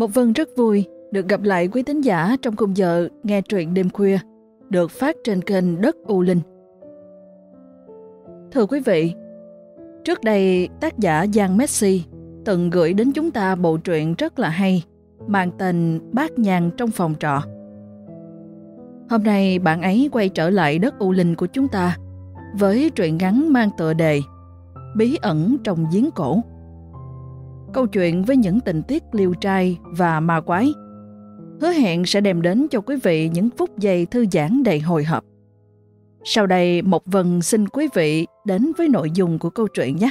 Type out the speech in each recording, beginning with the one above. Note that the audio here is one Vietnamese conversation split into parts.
Một Vân rất vui được gặp lại quý tín giả trong khung giờ nghe truyện đêm khuya được phát trên kênh Đất U Linh. Thưa quý vị, trước đây tác giả Giang Messi từng gửi đến chúng ta bộ truyện rất là hay mang tên Bát Nhàn trong phòng trọ. Hôm nay bạn ấy quay trở lại Đất U Linh của chúng ta với truyện ngắn mang tựa đề Bí ẩn trong giếng cổ. Câu chuyện với những tình tiết liêu trai và ma quái hứa hẹn sẽ đem đến cho quý vị những phút giây thư giãn đầy hồi hộp. Sau đây, một Vân xin quý vị đến với nội dung của câu chuyện nhé.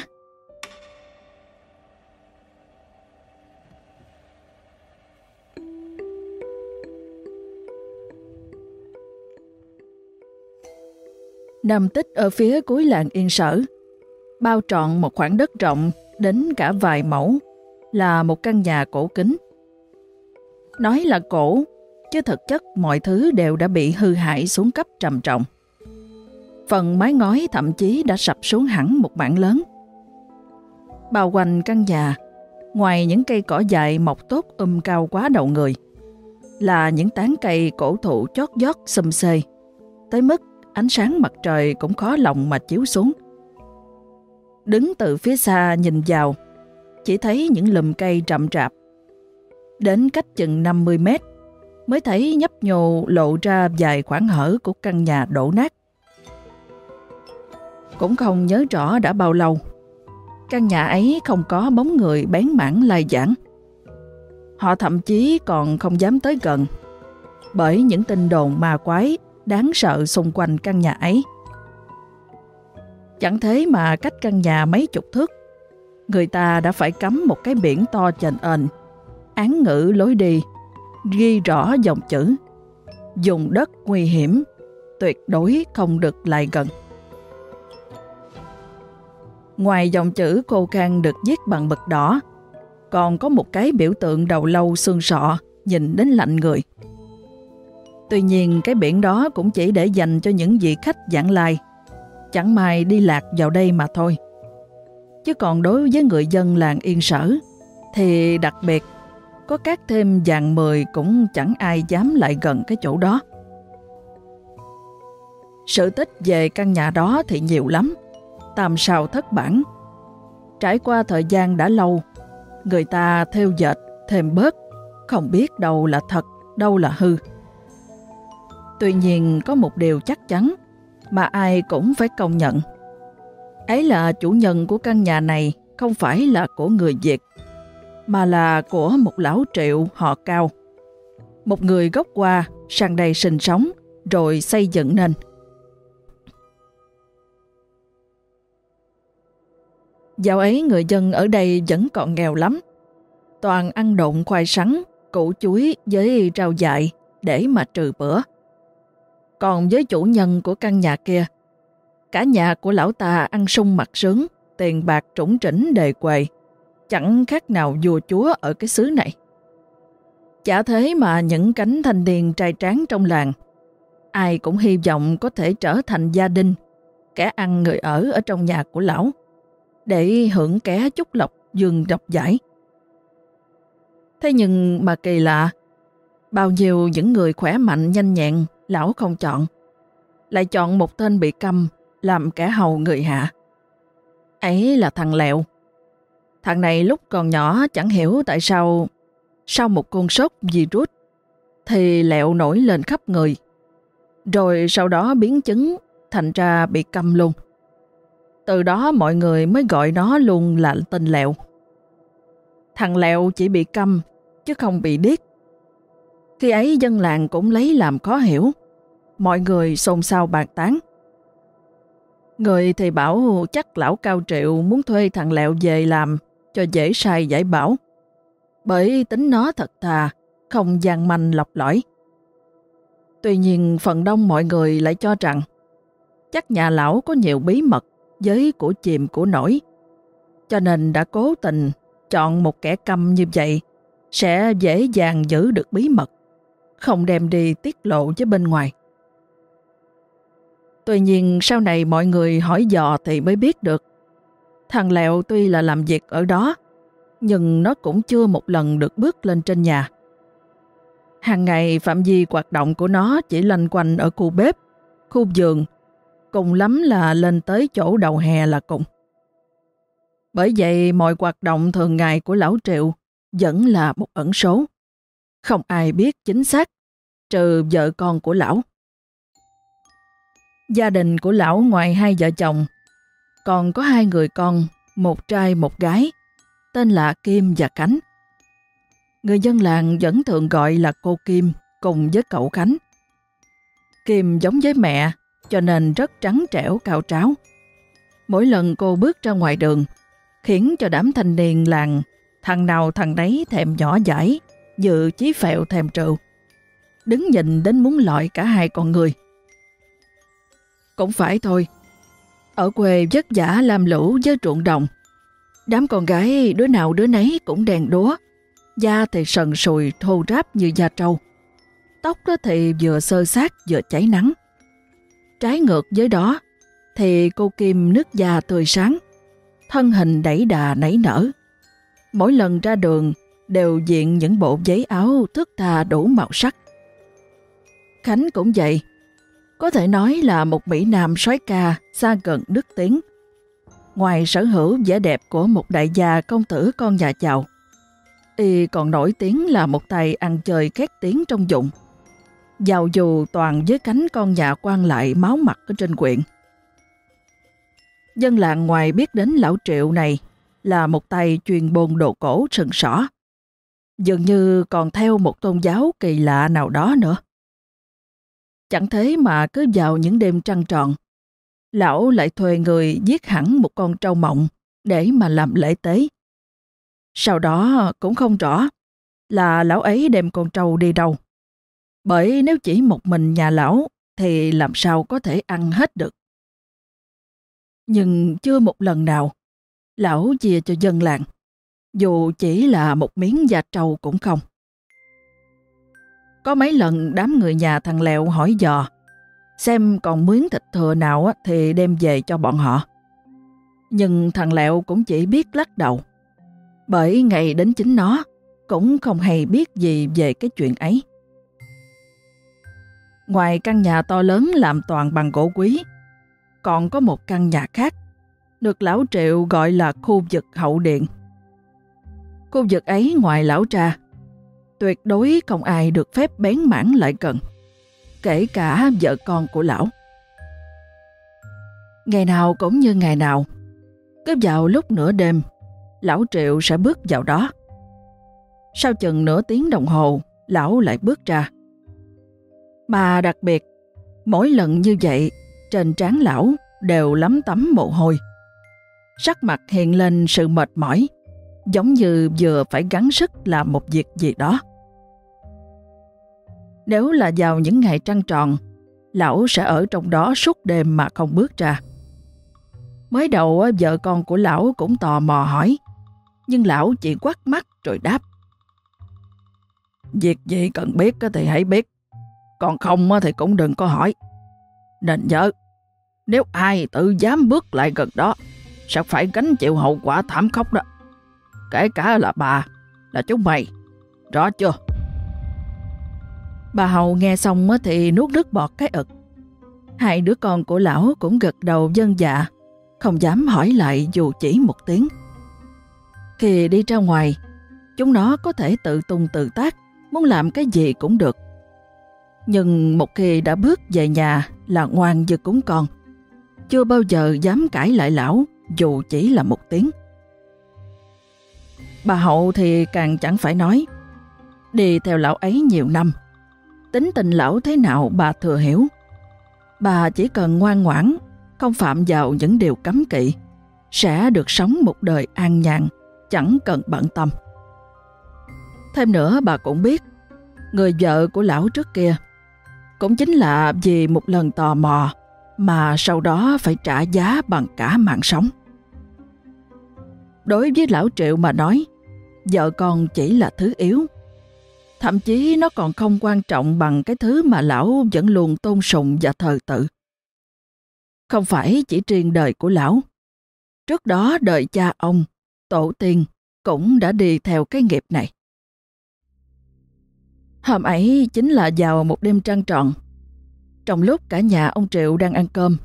Nằm tích ở phía cuối làng Yên Sở, bao trọn một khoảng đất rộng đến cả vài mẫu là một căn nhà cổ kính. Nói là cổ, chứ thực chất mọi thứ đều đã bị hư hại xuống cấp trầm trọng. Phần mái ngói thậm chí đã sập xuống hẳn một mảng lớn. Bao quanh căn nhà, ngoài những cây cỏ dại mọc tốt um cao quá đầu người, là những tán cây cổ thụ chót vót xum xê, tới mức ánh sáng mặt trời cũng khó lòng mà chiếu xuống. Đứng từ phía xa nhìn vào, chỉ thấy những lùm cây rậm rạp. Đến cách chừng 50 mét, mới thấy nhấp nhô lộ ra vài khoảng hở của căn nhà đổ nát. Cũng không nhớ rõ đã bao lâu, căn nhà ấy không có bóng người bén mảng lai giảng. Họ thậm chí còn không dám tới gần, bởi những tin đồn ma quái đáng sợ xung quanh căn nhà ấy. Chẳng thế mà cách căn nhà mấy chục thước, người ta đã phải cắm một cái biển to chành ền, án ngữ lối đi, ghi rõ dòng chữ, dùng đất nguy hiểm, tuyệt đối không được lại gần. Ngoài dòng chữ cô can được viết bằng mực đỏ, còn có một cái biểu tượng đầu lâu xương sọ nhìn đến lạnh người. Tuy nhiên cái biển đó cũng chỉ để dành cho những vị khách giảng lai, chẳng may đi lạc vào đây mà thôi. Chứ còn đối với người dân làng Yên Sở, thì đặc biệt có các thêm vàng mười cũng chẳng ai dám lại gần cái chỗ đó. Sự tích về căn nhà đó thì nhiều lắm, tam sao thất bản. Trải qua thời gian đã lâu, người ta theo dệt thêm bớt, không biết đâu là thật, đâu là hư. Tuy nhiên có một điều chắc chắn mà ai cũng phải công nhận. Ấy là chủ nhân của căn nhà này không phải là của người Việt, mà là của một lão triệu họ cao. Một người gốc qua sang đây sinh sống rồi xây dựng nên. Dạo ấy người dân ở đây vẫn còn nghèo lắm. Toàn ăn độn khoai sắn, củ chuối với rau dại để mà trừ bữa. Còn với chủ nhân của căn nhà kia, cả nhà của lão ta ăn sung mặt sướng, tiền bạc trũng trĩnh đề quầy, chẳng khác nào vua chúa ở cái xứ này. Chả thế mà những cánh thanh niên trai tráng trong làng, ai cũng hy vọng có thể trở thành gia đình, kẻ ăn người ở ở trong nhà của lão, để hưởng ké chúc lộc dương độc giải. Thế nhưng mà kỳ lạ, bao nhiêu những người khỏe mạnh nhanh nhẹn lão không chọn, lại chọn một tên bị câm làm kẻ hầu người hạ. Ấy là thằng Lẹo. Thằng này lúc còn nhỏ chẳng hiểu tại sao sau một cơn sốt virus thì Lẹo nổi lên khắp người. Rồi sau đó biến chứng thành ra bị câm luôn. Từ đó mọi người mới gọi nó luôn là tên Lẹo. Thằng Lẹo chỉ bị câm chứ không bị điếc. Khi ấy dân làng cũng lấy làm khó hiểu. Mọi người xôn xao bàn tán. Người thì bảo chắc lão cao triệu muốn thuê thằng Lẹo về làm cho dễ sai giải bảo. Bởi tính nó thật thà, không gian manh lọc lõi. Tuy nhiên phần đông mọi người lại cho rằng chắc nhà lão có nhiều bí mật với của chìm của nổi. Cho nên đã cố tình chọn một kẻ câm như vậy sẽ dễ dàng giữ được bí mật, không đem đi tiết lộ với bên ngoài. Tuy nhiên sau này mọi người hỏi dò thì mới biết được. Thằng Lẹo tuy là làm việc ở đó, nhưng nó cũng chưa một lần được bước lên trên nhà. Hàng ngày phạm vi hoạt động của nó chỉ lanh quanh ở khu bếp, khu giường, cùng lắm là lên tới chỗ đầu hè là cùng. Bởi vậy mọi hoạt động thường ngày của lão Triệu vẫn là một ẩn số. Không ai biết chính xác, trừ vợ con của lão. Gia đình của lão ngoài hai vợ chồng, còn có hai người con, một trai một gái, tên là Kim và Khánh. Người dân làng vẫn thường gọi là cô Kim cùng với cậu Khánh. Kim giống với mẹ, cho nên rất trắng trẻo cao tráo. Mỗi lần cô bước ra ngoài đường, khiến cho đám thanh niên làng thằng nào thằng đấy thèm nhỏ dãi, dự chí phèo thèm trừ. Đứng nhìn đến muốn lọi cả hai con người. Cũng phải thôi, ở quê vất vả làm lũ với ruộng đồng. Đám con gái đứa nào đứa nấy cũng đèn đúa, da thì sần sùi thô ráp như da trâu. Tóc đó thì vừa sơ sát vừa cháy nắng. Trái ngược với đó thì cô Kim nước da tươi sáng, thân hình đẩy đà nảy nở. Mỗi lần ra đường đều diện những bộ giấy áo thước tha đủ màu sắc. Khánh cũng vậy, có thể nói là một Mỹ Nam soái ca xa gần đức tiếng. Ngoài sở hữu vẻ đẹp của một đại gia công tử con nhà giàu, y còn nổi tiếng là một tay ăn chơi khét tiếng trong dụng. Giàu dù toàn với cánh con nhà quan lại máu mặt ở trên quyện. Dân làng ngoài biết đến lão triệu này là một tay truyền bồn đồ cổ sừng sỏ. Dường như còn theo một tôn giáo kỳ lạ nào đó nữa. Chẳng thế mà cứ vào những đêm trăng tròn, lão lại thuê người giết hẳn một con trâu mộng để mà làm lễ tế. Sau đó cũng không rõ là lão ấy đem con trâu đi đâu. Bởi nếu chỉ một mình nhà lão thì làm sao có thể ăn hết được. Nhưng chưa một lần nào lão chia cho dân làng, dù chỉ là một miếng da trâu cũng không. Có mấy lần đám người nhà thằng Lẹo hỏi dò, xem còn miếng thịt thừa nào thì đem về cho bọn họ. Nhưng thằng Lẹo cũng chỉ biết lắc đầu, bởi ngày đến chính nó cũng không hề biết gì về cái chuyện ấy. Ngoài căn nhà to lớn làm toàn bằng gỗ quý, còn có một căn nhà khác, được lão Triệu gọi là khu vực hậu điện. Khu vực ấy ngoài lão Trà tuyệt đối không ai được phép bén mảng lại gần, kể cả vợ con của lão. Ngày nào cũng như ngày nào, cứ vào lúc nửa đêm, lão Triệu sẽ bước vào đó. Sau chừng nửa tiếng đồng hồ, lão lại bước ra. Mà đặc biệt, mỗi lần như vậy, trên trán lão đều lắm tấm mồ hôi. Sắc mặt hiện lên sự mệt mỏi, giống như vừa phải gắng sức làm một việc gì đó. Nếu là vào những ngày trăng tròn, lão sẽ ở trong đó suốt đêm mà không bước ra. Mới đầu vợ con của lão cũng tò mò hỏi, nhưng lão chỉ quắt mắt rồi đáp. Việc gì cần biết thì hãy biết, còn không thì cũng đừng có hỏi. Nên nhớ, nếu ai tự dám bước lại gần đó, sẽ phải gánh chịu hậu quả thảm khốc đó. Kể cả là bà, là chúng mày. Rõ chưa? Bà Hậu nghe xong thì nuốt nước bọt cái ực. Hai đứa con của lão cũng gật đầu dân dạ, không dám hỏi lại dù chỉ một tiếng. Khi đi ra ngoài, chúng nó có thể tự tung tự tác, muốn làm cái gì cũng được. Nhưng một khi đã bước về nhà là ngoan như cúng con. Chưa bao giờ dám cãi lại lão dù chỉ là một tiếng. Bà Hậu thì càng chẳng phải nói. Đi theo lão ấy nhiều năm, tính tình lão thế nào bà thừa hiểu. Bà chỉ cần ngoan ngoãn, không phạm vào những điều cấm kỵ, sẽ được sống một đời an nhàn, chẳng cần bận tâm. Thêm nữa bà cũng biết, người vợ của lão trước kia cũng chính là vì một lần tò mò mà sau đó phải trả giá bằng cả mạng sống. Đối với lão Triệu mà nói, vợ con chỉ là thứ yếu. Thậm chí nó còn không quan trọng bằng cái thứ mà lão vẫn luôn tôn sùng và thờ tự. Không phải chỉ riêng đời của lão. Trước đó đời cha ông, tổ tiên cũng đã đi theo cái nghiệp này. Hôm ấy chính là vào một đêm trăng tròn. Trong lúc cả nhà ông Triệu đang ăn cơm,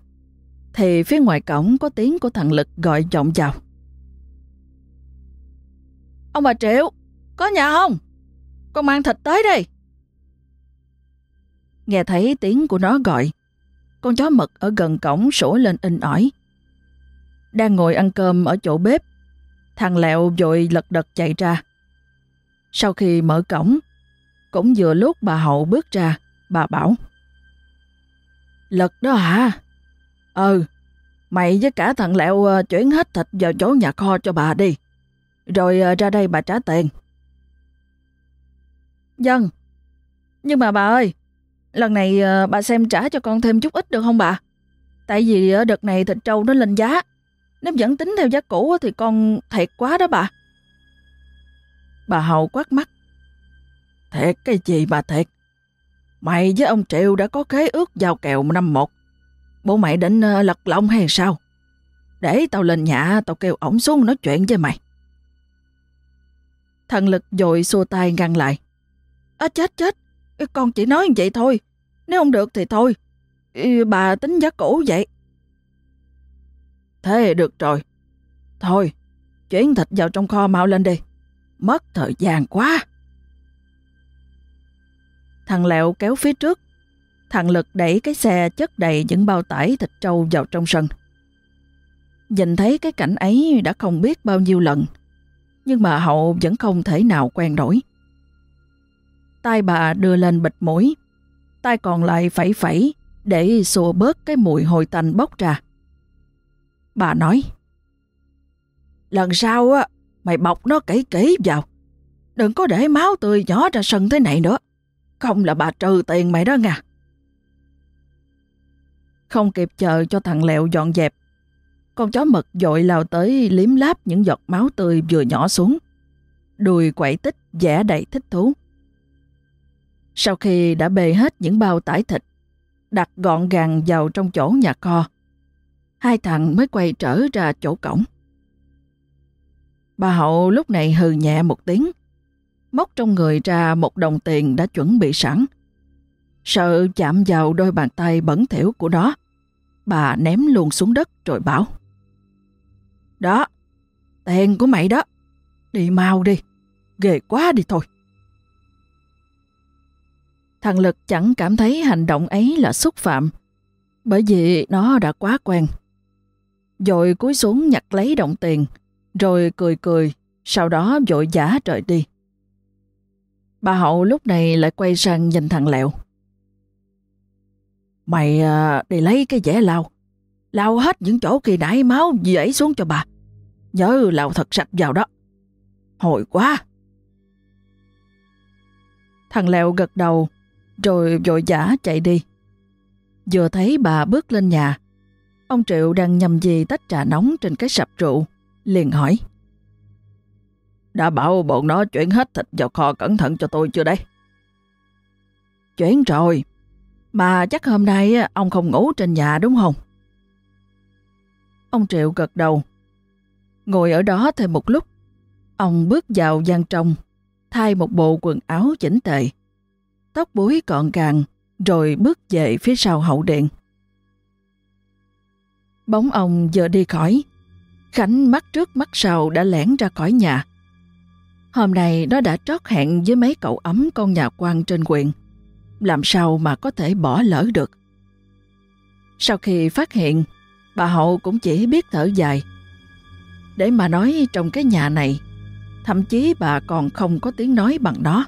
thì phía ngoài cổng có tiếng của thằng Lực gọi vọng vào. Ông bà Triệu, có nhà không? Con mang thịt tới đây. Nghe thấy tiếng của nó gọi, con chó mực ở gần cổng sủa lên in ỏi. Đang ngồi ăn cơm ở chỗ bếp, thằng Lẹo vội lật đật chạy ra. Sau khi mở cổng, cũng vừa lúc bà Hậu bước ra, bà bảo. Lật đó hả? Ừ, mày với cả thằng Lẹo ờ, chuyển hết thịt vào chỗ nhà kho cho bà đi. Rồi ờ, ra đây bà trả tiền. Dân, nhưng mà bà ơi, lần này ờ, bà xem trả cho con thêm chút ít được không bà? Tại vì ở đợt này thịt trâu nó lên giá. Nếu vẫn tính theo giá cũ thì con thiệt quá đó bà. Bà Hậu quát mắt. Thiệt cái gì bà thiệt? Mày với ông Triệu đã có khế ước giao kèo năm một. Bố mày định ờ, lật lọng hay sao? Để tao lên nhà tao kêu ổng xuống nói chuyện với mày. Thần lực dội xua tay ngăn lại. À chết chết, con chỉ nói vậy thôi. Nếu không được thì thôi. Bà tính giá cũ vậy. Thế được rồi. Thôi, chuyển thịt vào trong kho mau lên đi. Mất thời gian quá. Thằng Lẹo kéo phía trước. Thằng Lực đẩy cái xe chất đầy những bao tải thịt trâu vào trong sân. Nhìn thấy cái cảnh ấy đã không biết bao nhiêu lần, nhưng mà Hậu vẫn không thể nào quen đổi tay bà đưa lên bịch mũi, tay còn lại phẩy phẩy để xua bớt cái mùi hồi tanh bốc ra. Bà nói, Lần sau á, mày bọc nó kỹ kỹ vào. Đừng có để máu tươi nhỏ ra sân thế này nữa. Không là bà trừ tiền mày đó nha. Không kịp chờ cho thằng Lẹo dọn dẹp. Con chó mực dội lao tới liếm láp những giọt máu tươi vừa nhỏ xuống. Đùi quậy tích vẻ đầy thích thú. Sau khi đã bê hết những bao tải thịt, đặt gọn gàng vào trong chỗ nhà kho, hai thằng mới quay trở ra chỗ cổng. Bà Hậu lúc này hừ nhẹ một tiếng, móc trong người ra một đồng tiền đã chuẩn bị sẵn. Sợ chạm vào đôi bàn tay bẩn thỉu của nó, bà ném luôn xuống đất rồi bảo. Đó, tiền của mày đó, đi mau đi, ghê quá đi thôi. Thằng Lực chẳng cảm thấy hành động ấy là xúc phạm, bởi vì nó đã quá quen. Rồi cúi xuống nhặt lấy đồng tiền, rồi cười cười, sau đó vội giả trời đi. Bà Hậu lúc này lại quay sang nhìn thằng Lẹo. Mày à, đi lấy cái dẻ lau, lau hết những chỗ kỳ nãy máu dễ xuống cho bà. Nhớ lau thật sạch vào đó. Hồi quá! Thằng Lẹo gật đầu, rồi vội giả chạy đi. Vừa thấy bà bước lên nhà, ông Triệu đang nhầm gì tách trà nóng trên cái sập rượu, liền hỏi. Đã bảo bọn nó chuyển hết thịt vào kho cẩn thận cho tôi chưa đây? Chuyển rồi. Mà chắc hôm nay ông không ngủ trên nhà đúng không? Ông Triệu gật đầu. Ngồi ở đó thêm một lúc, ông bước vào gian trong, thay một bộ quần áo chỉnh tề. Tóc búi gọn gàng, rồi bước về phía sau hậu điện. Bóng ông giờ đi khỏi, Khánh mắt trước mắt sau đã lẻn ra khỏi nhà. Hôm nay nó đã trót hẹn với mấy cậu ấm con nhà quan trên quyền. Làm sao mà có thể bỏ lỡ được. Sau khi phát hiện, bà Hậu cũng chỉ biết thở dài. Để mà nói trong cái nhà này, thậm chí bà còn không có tiếng nói bằng nó.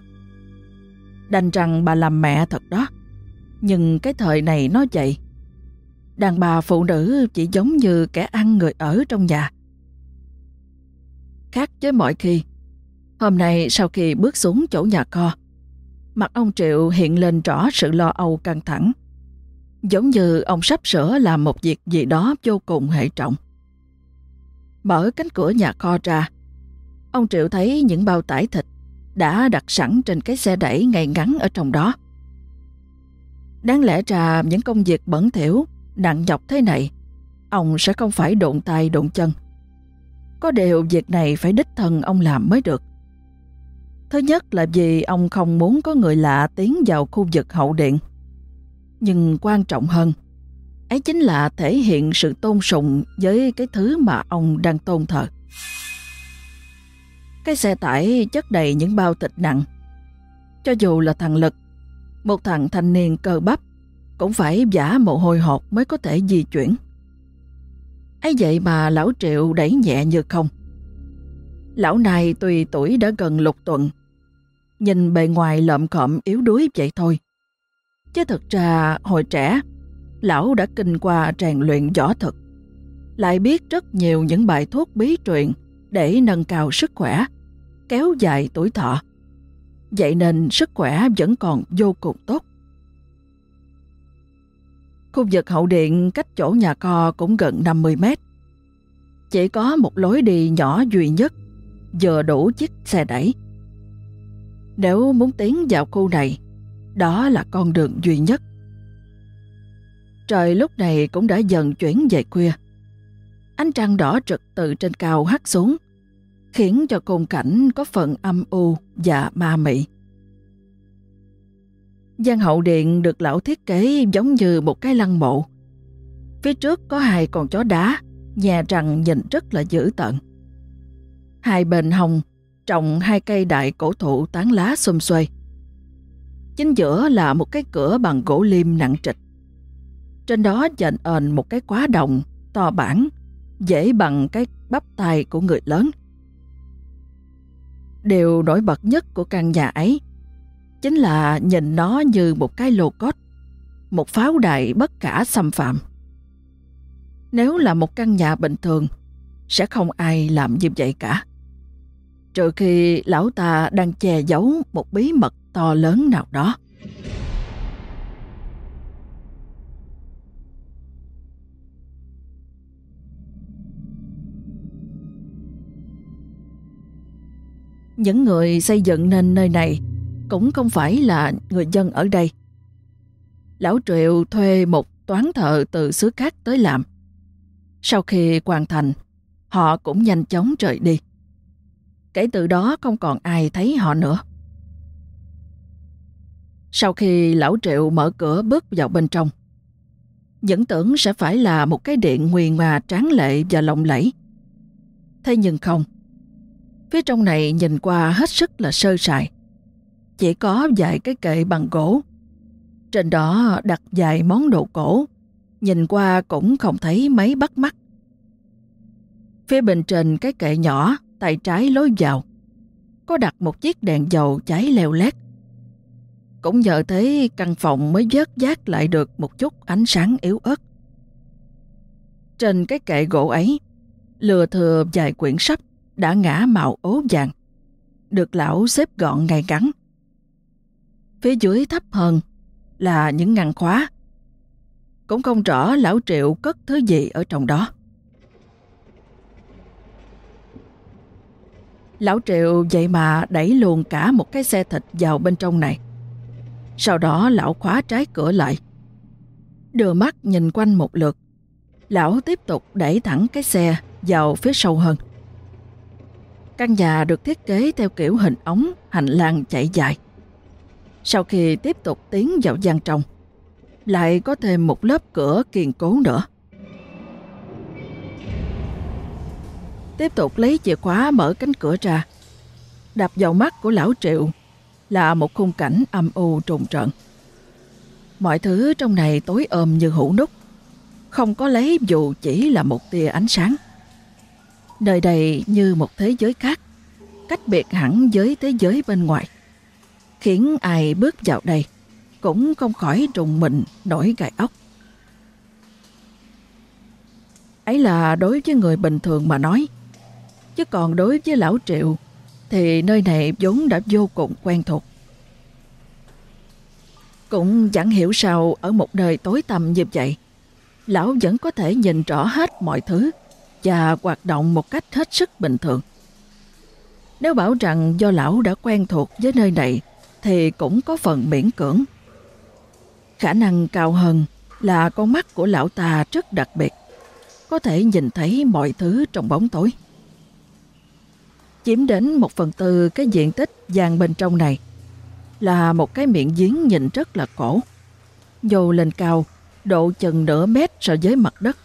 Đành rằng bà làm mẹ thật đó. Nhưng cái thời này nó vậy. Đàn bà phụ nữ chỉ giống như kẻ ăn người ở trong nhà. Khác với mọi khi, Hôm nay sau khi bước xuống chỗ nhà kho, mặt ông Triệu hiện lên rõ sự lo âu căng thẳng. Giống như ông sắp sửa làm một việc gì đó vô cùng hệ trọng. Mở cánh cửa nhà kho ra, ông Triệu thấy những bao tải thịt đã đặt sẵn trên cái xe đẩy ngay ngắn ở trong đó. Đáng lẽ ra những công việc bẩn thỉu, nặng nhọc thế này, ông sẽ không phải đụng tay đụng chân. Có điều việc này phải đích thân ông làm mới được. Thứ nhất là vì ông không muốn có người lạ tiến vào khu vực hậu điện. Nhưng quan trọng hơn, ấy chính là thể hiện sự tôn sùng với cái thứ mà ông đang tôn thờ. Cái xe tải chất đầy những bao thịt nặng. Cho dù là thằng Lực, một thằng thanh niên cơ bắp, cũng phải giả mồ hôi hột mới có thể di chuyển. ấy vậy mà lão Triệu đẩy nhẹ như không. Lão này tùy tuổi đã gần lục tuần, nhìn bề ngoài lợm cộm yếu đuối vậy thôi. Chứ thực ra hồi trẻ, lão đã kinh qua rèn luyện võ thực, lại biết rất nhiều những bài thuốc bí truyền để nâng cao sức khỏe, kéo dài tuổi thọ. Vậy nên sức khỏe vẫn còn vô cùng tốt. Khu vực hậu điện cách chỗ nhà kho cũng gần 50 mét. Chỉ có một lối đi nhỏ duy nhất, vừa đủ chiếc xe đẩy. Nếu muốn tiến vào khu này, đó là con đường duy nhất. Trời lúc này cũng đã dần chuyển về khuya. Ánh trăng đỏ trực từ trên cao hắt xuống, khiến cho khung cảnh có phần âm u và ma mị. Gian hậu điện được lão thiết kế giống như một cái lăng mộ. Phía trước có hai con chó đá, nhà rằng nhìn rất là dữ tợn. Hai bên hồng trồng hai cây đại cổ thụ tán lá xum xuê. Chính giữa là một cái cửa bằng gỗ lim nặng trịch. Trên đó dành ền một cái quá đồng to bản, dễ bằng cái bắp tay của người lớn. Điều nổi bật nhất của căn nhà ấy chính là nhìn nó như một cái lô cốt, một pháo đài bất cả xâm phạm. Nếu là một căn nhà bình thường, sẽ không ai làm như vậy cả. Trừ khi lão ta đang che giấu một bí mật to lớn nào đó. Những người xây dựng nên nơi này cũng không phải là người dân ở đây. Lão Triệu thuê một toán thợ từ xứ khác tới làm. Sau khi hoàn thành, họ cũng nhanh chóng rời đi. Kể từ đó không còn ai thấy họ nữa. Sau khi lão Triệu mở cửa bước vào bên trong, vẫn tưởng sẽ phải là một cái điện nguyền mà tráng lệ và lộng lẫy. Thế nhưng không. Phía trong này nhìn qua hết sức là sơ sài. Chỉ có vài cái kệ bằng gỗ. Trên đó đặt vài món đồ cổ. Nhìn qua cũng không thấy mấy bắt mắt. Phía bên trên cái kệ nhỏ, tay trái lối vào, có đặt một chiếc đèn dầu cháy leo lét. Cũng nhờ thế căn phòng mới vớt giác lại được một chút ánh sáng yếu ớt. Trên cái kệ gỗ ấy, lừa thừa vài quyển sách đã ngã màu ố vàng, được lão xếp gọn ngay ngắn. Phía dưới thấp hơn là những ngăn khóa. Cũng không rõ lão triệu cất thứ gì ở trong đó. Lão triệu vậy mà đẩy luôn cả một cái xe thịt vào bên trong này. Sau đó lão khóa trái cửa lại. Đưa mắt nhìn quanh một lượt. Lão tiếp tục đẩy thẳng cái xe vào phía sâu hơn. Căn nhà được thiết kế theo kiểu hình ống, hành lang chạy dài. Sau khi tiếp tục tiến vào gian trong, lại có thêm một lớp cửa kiên cố nữa. Tiếp tục lấy chìa khóa mở cánh cửa ra. Đập vào mắt của lão Triệu là một khung cảnh âm u trùng trận. Mọi thứ trong này tối ôm như hũ nút, không có lấy dù chỉ là một tia ánh sáng. Nơi đây như một thế giới khác, cách biệt hẳn với thế giới bên ngoài, khiến ai bước vào đây cũng không khỏi trùng mình nổi gai ốc. Ấy là đối với người bình thường mà nói, chứ còn đối với lão Triệu thì nơi này vốn đã vô cùng quen thuộc. Cũng chẳng hiểu sao ở một nơi tối tăm như vậy, lão vẫn có thể nhìn rõ hết mọi thứ và hoạt động một cách hết sức bình thường. Nếu bảo rằng do lão đã quen thuộc với nơi này thì cũng có phần miễn cưỡng. Khả năng cao hơn là con mắt của lão ta rất đặc biệt, có thể nhìn thấy mọi thứ trong bóng tối. chiếm đến một phần tư cái diện tích gian bên trong này là một cái miệng giếng nhìn rất là cổ. Nhô lên cao, độ chừng nửa mét so với mặt đất.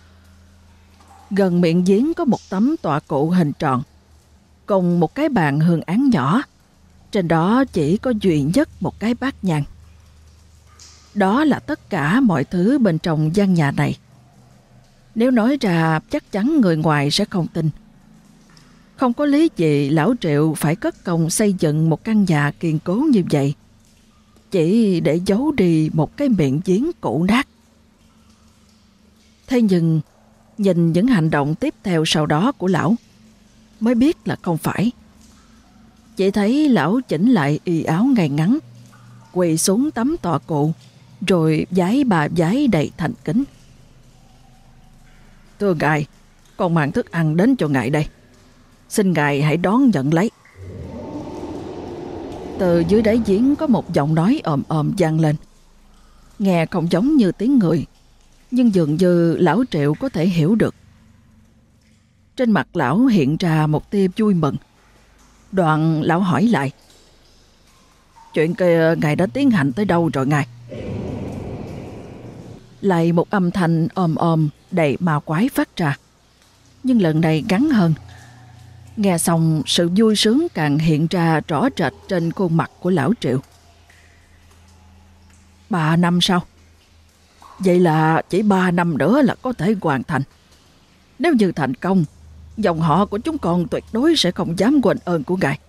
Gần miệng giếng có một tấm tọa cụ hình tròn, cùng một cái bàn hương án nhỏ. Trên đó chỉ có duy nhất một cái bát nhang. Đó là tất cả mọi thứ bên trong gian nhà này. Nếu nói ra chắc chắn người ngoài sẽ không tin. Không có lý gì lão triệu phải cất công xây dựng một căn nhà kiên cố như vậy. Chỉ để giấu đi một cái miệng giếng cũ nát. Thế nhưng, nhìn những hành động tiếp theo sau đó của lão, mới biết là không phải. Chỉ thấy lão chỉnh lại y áo ngay ngắn, quỳ xuống tấm tọa cụ, rồi giái bà giái đầy thành kính. Thưa ngài, con mang thức ăn đến cho ngài đây. Xin ngài hãy đón nhận lấy. Từ dưới đáy giếng có một giọng nói ồm ồm vang lên. Nghe không giống như tiếng người, nhưng dường như lão triệu có thể hiểu được. Trên mặt lão hiện ra một tia vui mừng. Đoạn lão hỏi lại. Chuyện kia, ngài đã tiến hành tới đâu rồi ngài? Lại một âm thanh ồm ồm đầy ma quái phát ra. Nhưng lần này ngắn hơn. Nghe xong, sự vui sướng càng hiện ra rõ rệt trên khuôn mặt của lão Triệu. Ba năm sau. Vậy là chỉ ba năm nữa là có thể hoàn thành. Nếu như thành công, dòng họ của chúng con tuyệt đối sẽ không dám quên ơn của Ngài.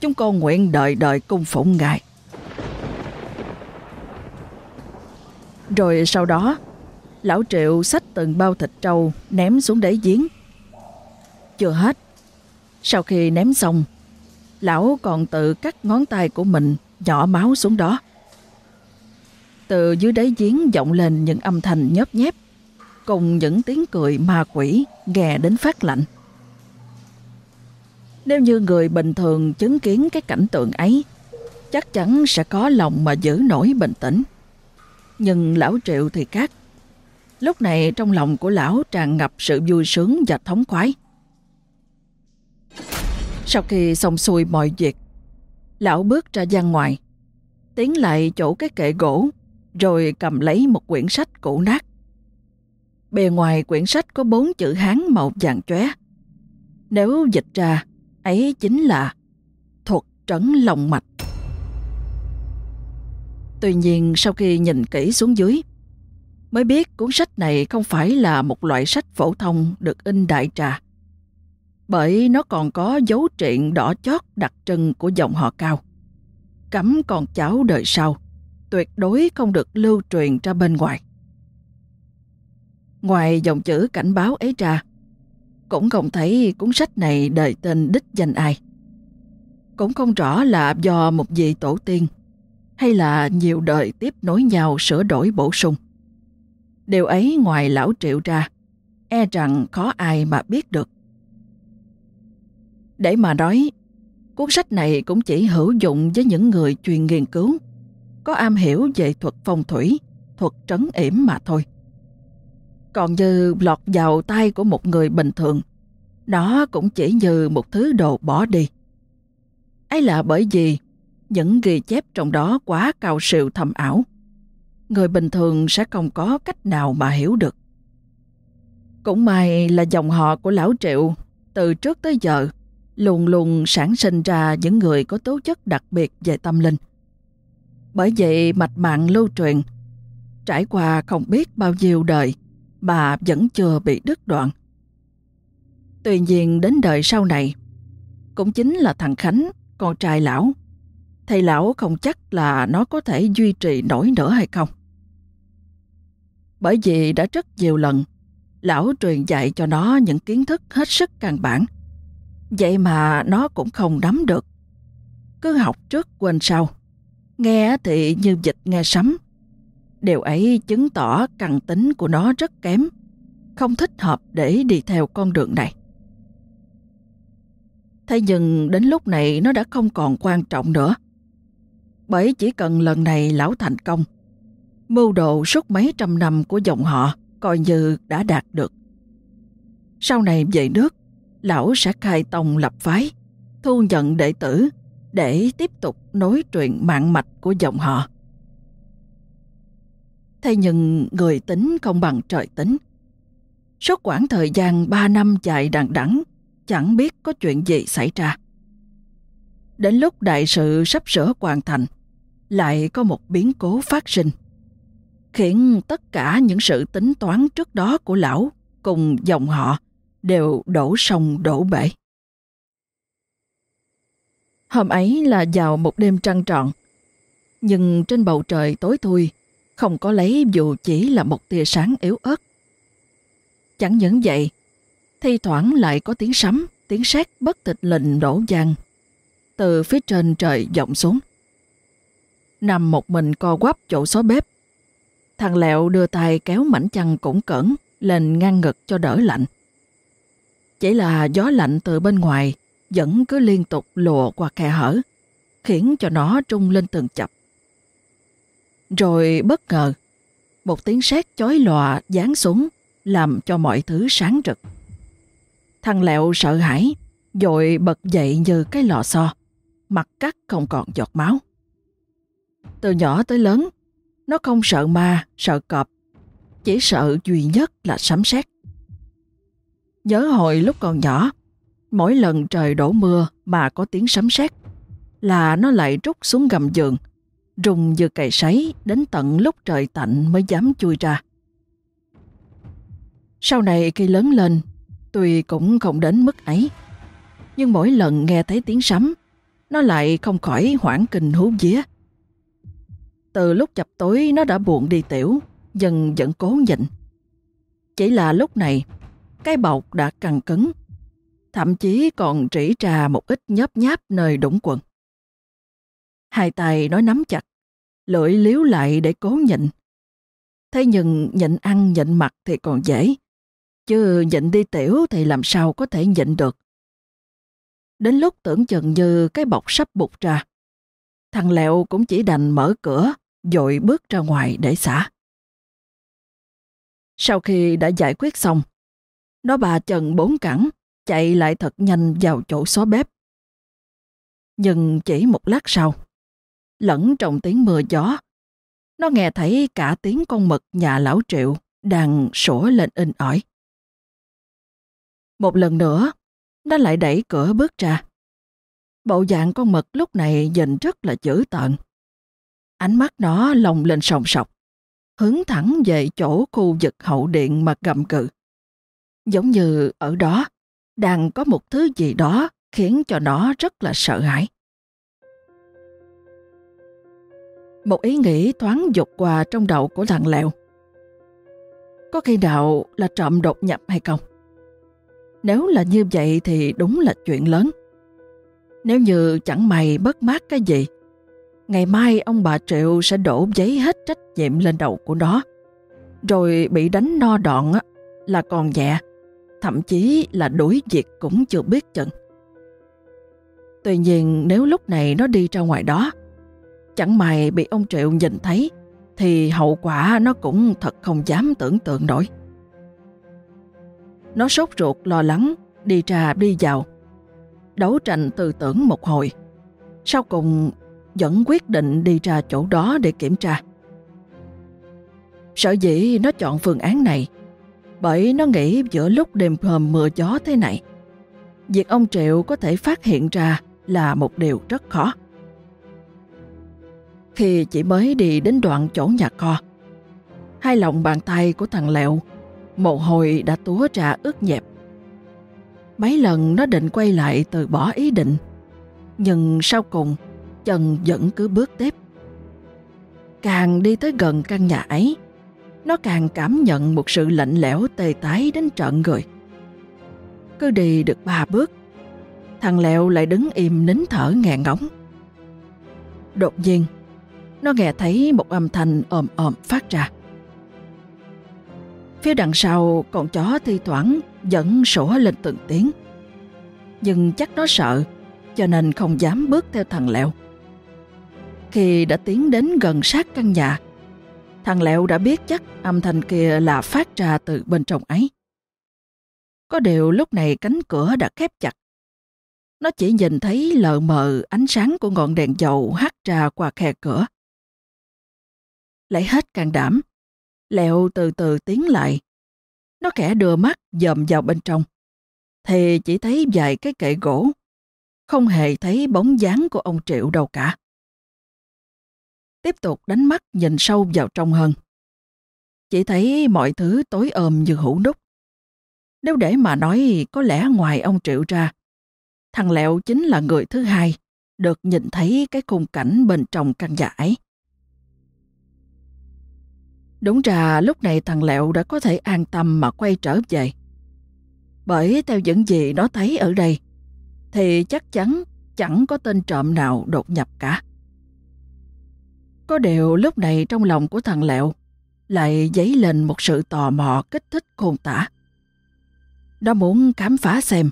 Chúng con nguyện đời đời cung phụng Ngài. Rồi sau đó, lão Triệu xách từng bao thịt trâu ném xuống đáy giếng. Chưa hết, sau khi ném xong, lão còn tự cắt ngón tay của mình nhỏ máu xuống đó. Từ dưới đáy giếng vọng lên những âm thanh nhớp nhép, cùng những tiếng cười ma quỷ ghè đến phát lạnh. Nếu như người bình thường chứng kiến cái cảnh tượng ấy, chắc chắn sẽ có lòng mà giữ nổi bình tĩnh. Nhưng lão Triệu thì khác. Lúc này trong lòng của lão tràn ngập sự vui sướng và thống khoái. Sau khi xong xuôi mọi việc, lão bước ra gian ngoài, tiến lại chỗ cái kệ gỗ, rồi cầm lấy một quyển sách cũ nát. Bề ngoài quyển sách có bốn chữ Hán màu vàng chóe. Nếu dịch ra, ấy chính là thuật trấn lòng mạch. Tuy nhiên sau khi nhìn kỹ xuống dưới, mới biết cuốn sách này không phải là một loại sách phổ thông được in đại trà, bởi nó còn có dấu triện đỏ chót đặc trưng của dòng họ cao. Cấm con cháu đời sau, tuyệt đối không được lưu truyền ra bên ngoài. Ngoài dòng chữ cảnh báo ấy ra, cũng không thấy cuốn sách này đời tên đích danh ai. Cũng không rõ là do một vị tổ tiên hay là nhiều đời tiếp nối nhau sửa đổi bổ sung. Điều ấy ngoài lão triệu ra, e rằng khó ai mà biết được. Để mà nói, cuốn sách này cũng chỉ hữu dụng với những người chuyên nghiên cứu, có am hiểu về thuật phong thủy, thuật trấn yểm mà thôi. Còn như lọt vào tay của một người bình thường, nó cũng chỉ như một thứ đồ bỏ đi. ấy là bởi vì những ghi chép trong đó quá cao siêu thầm ảo. Người bình thường sẽ không có cách nào mà hiểu được. Cũng may là dòng họ của Lão Triệu từ trước tới giờ luôn luôn sản sinh ra những người có tố chất đặc biệt về tâm linh. Bởi vậy mạch mạng lưu truyền, trải qua không biết bao nhiêu đời, bà vẫn chưa bị đứt đoạn. Tuy nhiên đến đời sau này, cũng chính là thằng Khánh, con trai lão, thầy lão không chắc là nó có thể duy trì nổi nữa hay không. Bởi vì đã rất nhiều lần, lão truyền dạy cho nó những kiến thức hết sức căn bản, Vậy mà nó cũng không nắm được. Cứ học trước quên sau. Nghe thì như dịch nghe sấm. Điều ấy chứng tỏ căn tính của nó rất kém, không thích hợp để đi theo con đường này. Thế nhưng đến lúc này nó đã không còn quan trọng nữa. Bởi chỉ cần lần này lão thành công, mưu đồ suốt mấy trăm năm của dòng họ coi như đã đạt được. Sau này về nước, lão sẽ khai tông lập phái, thu nhận đệ tử để tiếp tục nối truyền mạng mạch của dòng họ. Thế nhưng người tính không bằng trời tính. Suốt quãng thời gian 3 năm dài đằng đẵng chẳng biết có chuyện gì xảy ra. Đến lúc đại sự sắp sửa hoàn thành, lại có một biến cố phát sinh, khiến tất cả những sự tính toán trước đó của lão cùng dòng họ đều đổ sông đổ bể. Hôm ấy là vào một đêm trăng trọn, nhưng trên bầu trời tối thui, không có lấy dù chỉ là một tia sáng yếu ớt. Chẳng những vậy, thi thoảng lại có tiếng sấm, tiếng sét bất tịch lình đổ vang từ phía trên trời vọng xuống. Nằm một mình co quắp chỗ xó bếp, thằng Lẹo đưa tay kéo mảnh chăn cũng cẩn lên ngang ngực cho đỡ lạnh. Chỉ là gió lạnh từ bên ngoài vẫn cứ liên tục lùa qua khe hở, khiến cho nó trung lên từng chập. Rồi bất ngờ, một tiếng sét chói lòa giáng xuống làm cho mọi thứ sáng rực. Thằng Lẹo sợ hãi, dội bật dậy như cái lò xo, mặt cắt không còn giọt máu. Từ nhỏ tới lớn, nó không sợ ma, sợ cọp, chỉ sợ duy nhất là sấm sét. Nhớ hồi lúc còn nhỏ, mỗi lần trời đổ mưa mà có tiếng sấm sét là nó lại rút xuống gầm giường, rùng như cày sấy đến tận lúc trời tạnh mới dám chui ra. Sau này khi lớn lên, tuy cũng không đến mức ấy, nhưng mỗi lần nghe thấy tiếng sấm, nó lại không khỏi hoảng kinh hú vía. Từ lúc chập tối nó đã buồn đi tiểu, dần vẫn cố nhịn. Chỉ là lúc này, cái bọc đã căng cứng, thậm chí còn trĩ trà một ít nhấp nháp nơi đũng quần. Hai tay nó nắm chặt, lưỡi liếu lại để cố nhịn. Thế nhưng nhịn ăn nhịn mặt thì còn dễ, chứ nhịn đi tiểu thì làm sao có thể nhịn được. Đến lúc tưởng chừng như cái bọc sắp bục ra, thằng Lẹo cũng chỉ đành mở cửa, dội bước ra ngoài để xả. Sau khi đã giải quyết xong, nó bà chần bốn cẳng, chạy lại thật nhanh vào chỗ xó bếp. Nhưng chỉ một lát sau, lẫn trong tiếng mưa gió, nó nghe thấy cả tiếng con mực nhà lão triệu đang sủa lên in ỏi. Một lần nữa, nó lại đẩy cửa bước ra. Bộ dạng con mực lúc này nhìn rất là dữ tợn. Ánh mắt nó lồng lên sòng sọc, hướng thẳng về chỗ khu vực hậu điện mà gầm cự. Giống như ở đó, đang có một thứ gì đó khiến cho nó rất là sợ hãi. Một ý nghĩ thoáng dục qua trong đầu của thằng Lẹo. Có khi nào là trộm đột nhập hay không? Nếu là như vậy thì đúng là chuyện lớn. Nếu như chẳng mày bất mát cái gì, ngày mai ông bà Triệu sẽ đổ giấy hết trách nhiệm lên đầu của nó. Rồi bị đánh no đòn là còn nhẹ, thậm chí là đuổi việc cũng chưa biết chừng. Tuy nhiên nếu lúc này nó đi ra ngoài đó, chẳng may bị ông Triệu nhìn thấy, thì hậu quả nó cũng thật không dám tưởng tượng nổi. Nó sốt ruột lo lắng, đi ra đi vào. Đấu tranh tư tưởng một hồi. Sau cùng vẫn quyết định đi ra chỗ đó để kiểm tra. Sở dĩ nó chọn phương án này bởi nó nghĩ giữa lúc đêm hôm mưa gió thế này, việc ông Triệu có thể phát hiện ra là một điều rất khó. Khi chỉ mới đi đến đoạn chỗ nhà kho, hai lòng bàn tay của thằng Lẹo Mồ hôi đã túa ra ướt nhẹp. Mấy lần nó định quay lại từ bỏ ý định, nhưng sau cùng chân vẫn cứ bước tiếp. Càng đi tới gần căn nhà ấy, nó càng cảm nhận một sự lạnh lẽo tê tái đến trợn người. Cứ đi được ba bước, thằng Lẹo lại đứng im nín thở ngàn ngóng. Đột nhiên, nó nghe thấy một âm thanh ồm ồm phát ra. Phía đằng sau con chó thi thoảng vẫn sủa lên từng tiếng. Nhưng chắc nó sợ, cho nên không dám bước theo thằng Lẹo. Khi đã tiến đến gần sát căn nhà, thằng Lẹo đã biết chắc âm thanh kia là phát ra từ bên trong ấy. Có điều lúc này cánh cửa đã khép chặt. Nó chỉ nhìn thấy lờ mờ ánh sáng của ngọn đèn dầu hắt ra qua khe cửa. Lấy hết can đảm, Lẹo từ từ tiến lại. Nó kẻ đưa mắt dòm vào bên trong. Thì chỉ thấy vài cái kệ gỗ. Không hề thấy bóng dáng của ông Triệu đâu cả. Tiếp tục đánh mắt nhìn sâu vào trong hơn. Chỉ thấy mọi thứ tối ôm như hũ nút. Nếu để mà nói có lẽ ngoài ông Triệu ra, thằng Lẹo chính là người thứ hai được nhìn thấy cái khung cảnh bên trong căn nhà ấy. Đúng ra lúc này thằng Lẹo đã có thể an tâm mà quay trở về. Bởi theo những gì nó thấy ở đây, thì chắc chắn chẳng có tên trộm nào đột nhập cả. Có điều lúc này trong lòng của thằng Lẹo lại dấy lên một sự tò mò kích thích khôn tả. Nó muốn khám phá xem,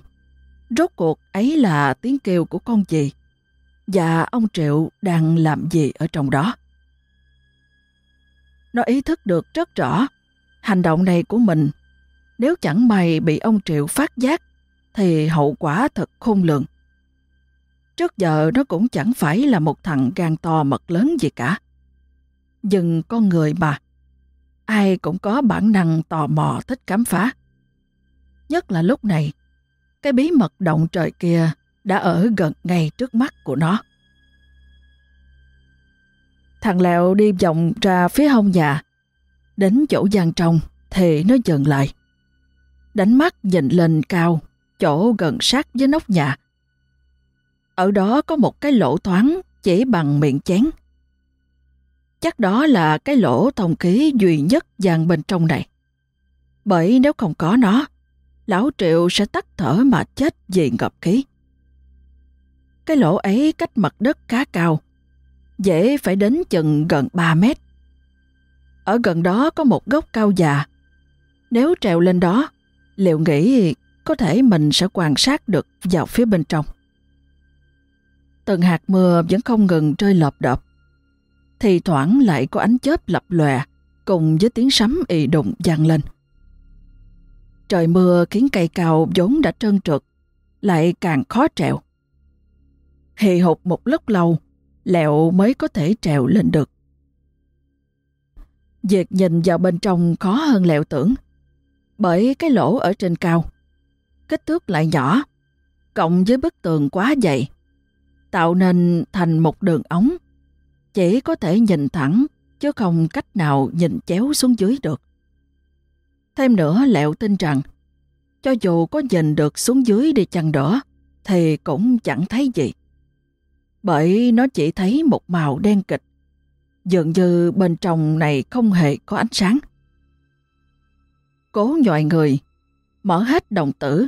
rốt cuộc ấy là tiếng kêu của con gì và ông Triệu đang làm gì ở trong đó. Nó ý thức được rất rõ hành động này của mình nếu chẳng may bị ông Triệu phát giác thì hậu quả thật khôn lường. Trước giờ nó cũng chẳng phải là một thằng gan to mật lớn gì cả. Nhưng con người mà, ai cũng có bản năng tò mò thích khám phá. Nhất là lúc này, cái bí mật động trời kia đã ở gần ngay trước mắt của nó. Thằng Lẹo đi vòng ra phía hông nhà. Đến chỗ gian trong thì nó dừng lại. Đánh mắt nhìn lên cao, chỗ gần sát với nóc nhà. Ở đó có một cái lỗ thoáng chỉ bằng miệng chén. Chắc đó là cái lỗ thông khí duy nhất dàn bên trong này. Bởi nếu không có nó, lão Triệu sẽ tắt thở mà chết vì ngập khí. Cái lỗ ấy cách mặt đất khá cao, dễ phải đến chừng gần 3 mét. Ở gần đó có một gốc cao già. Nếu trèo lên đó, liệu nghĩ có thể mình sẽ quan sát được vào phía bên trong. Từng hạt mưa vẫn không ngừng rơi lợp đập thì thoảng lại có ánh chớp lập lòe cùng với tiếng sấm ì đụng vang lên. Trời mưa khiến cây cao vốn đã trơn trượt, lại càng khó trèo. Hì hụt một lúc lâu, Lẹo mới có thể trèo lên được. Việc nhìn vào bên trong khó hơn Lẹo tưởng, bởi cái lỗ ở trên cao, kích thước lại nhỏ, cộng với bức tường quá dày, tạo nên thành một đường ống, chỉ có thể nhìn thẳng chứ không cách nào nhìn chéo xuống dưới được. Thêm nữa Lẹo tin rằng, cho dù có nhìn được xuống dưới đi chăng nữa, thì cũng chẳng thấy gì bởi nó chỉ thấy một màu đen kịch. Dường như bên trong này không hề có ánh sáng. Cố nhòi người, mở hết đồng tử,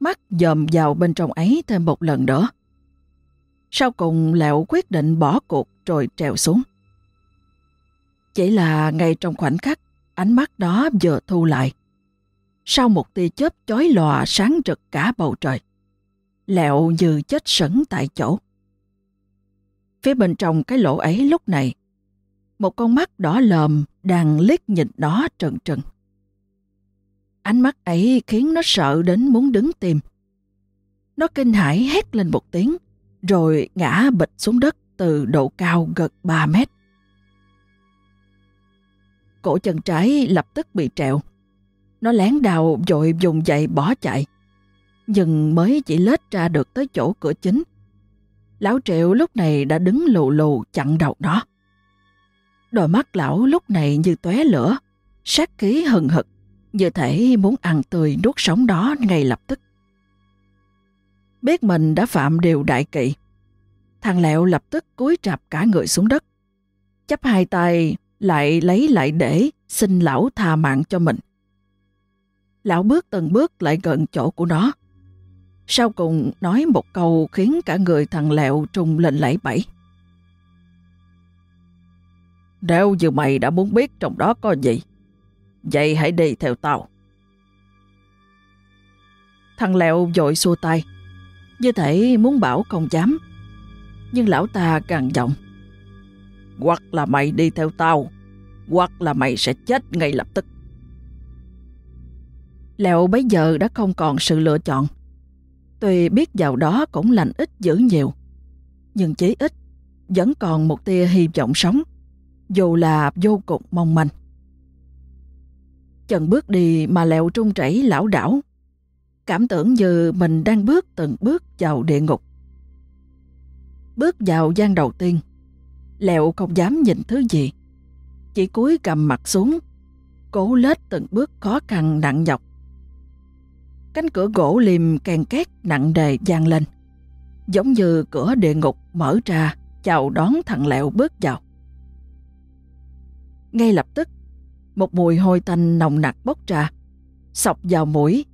mắt dòm vào bên trong ấy thêm một lần nữa. Sau cùng Lẹo quyết định bỏ cuộc rồi trèo xuống. Chỉ là ngay trong khoảnh khắc, ánh mắt đó vừa thu lại. Sau một tia chớp chói lòa sáng rực cả bầu trời, Lẹo như chết sững tại chỗ. Phía bên trong cái lỗ ấy lúc này, một con mắt đỏ lòm đang liếc nhìn nó trần trần. Ánh mắt ấy khiến nó sợ đến muốn đứng tìm. Nó kinh hãi hét lên một tiếng, rồi ngã bịch xuống đất từ độ cao gần 3 mét. Cổ chân trái lập tức bị trẹo. Nó lén đào dội dùng dậy bỏ chạy. Nhưng mới chỉ lết ra được tới chỗ cửa chính Lão Triệu lúc này đã đứng lù lù chặn đầu nó. Đôi mắt lão lúc này như tóe lửa, sát khí hừng hực, như thể muốn ăn tươi nuốt sống đó ngay lập tức. Biết mình đã phạm điều đại kỵ, thằng Lẹo lập tức cúi trạp cả người xuống đất. Chấp hai tay lại lấy lại để xin lão tha mạng cho mình. Lão bước từng bước lại gần chỗ của nó, sau cùng nói một câu khiến cả người thằng Lẹo trùng lên lẫy bẫy. Nếu như mày đã muốn biết trong đó có gì, vậy hãy đi theo tao. Thằng Lẹo dội xua tay, như thể muốn bảo không dám. Nhưng lão ta càng giọng. Hoặc là mày đi theo tao, hoặc là mày sẽ chết ngay lập tức. Lẹo bấy giờ đã không còn sự lựa chọn Tuy biết vào đó cũng lành ít dữ nhiều, nhưng chí ít vẫn còn một tia hy vọng sống, dù là vô cùng mong manh. trần bước đi mà lẹo trung chảy lão đảo, cảm tưởng như mình đang bước từng bước vào địa ngục. Bước vào gian đầu tiên, lẹo không dám nhìn thứ gì, chỉ cúi cầm mặt xuống, cố lết từng bước khó khăn nặng nhọc. Cánh cửa gỗ liềm kèn két nặng đề vang lên, giống như cửa địa ngục mở ra chào đón thằng Lẹo bước vào. Ngay lập tức, một mùi hôi tanh nồng nặc bốc ra, sọc vào mũi,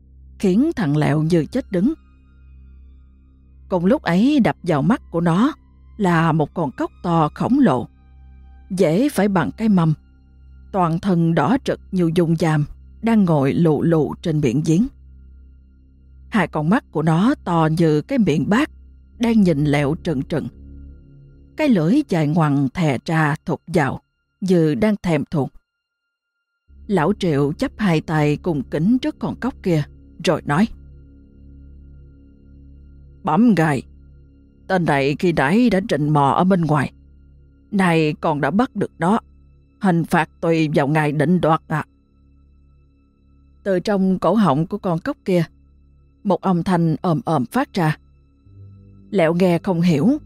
khiến thằng Lẹo như chết đứng. Cùng lúc ấy đập vào mắt của nó là một con cốc to khổng lồ, dễ phải bằng cái mâm, toàn thân đỏ trực như dung giam, đang ngồi lụ lụ trên biển giếng. Hai con mắt của nó to như cái miệng bát, đang nhìn lẹo trừng trừng. Cái lưỡi dài ngoằn thè ra thụt vào, như đang thèm thuồng. Lão Triệu chấp hai tay cùng kính trước con cốc kia, rồi nói. Bấm gài, tên này khi nãy đã trình mò ở bên ngoài. Này còn đã bắt được nó, hình phạt tùy vào ngày định đoạt à. Từ trong cổ họng của con cốc kia, một âm thanh ồm ồm phát ra. Lẹo nghe không hiểu,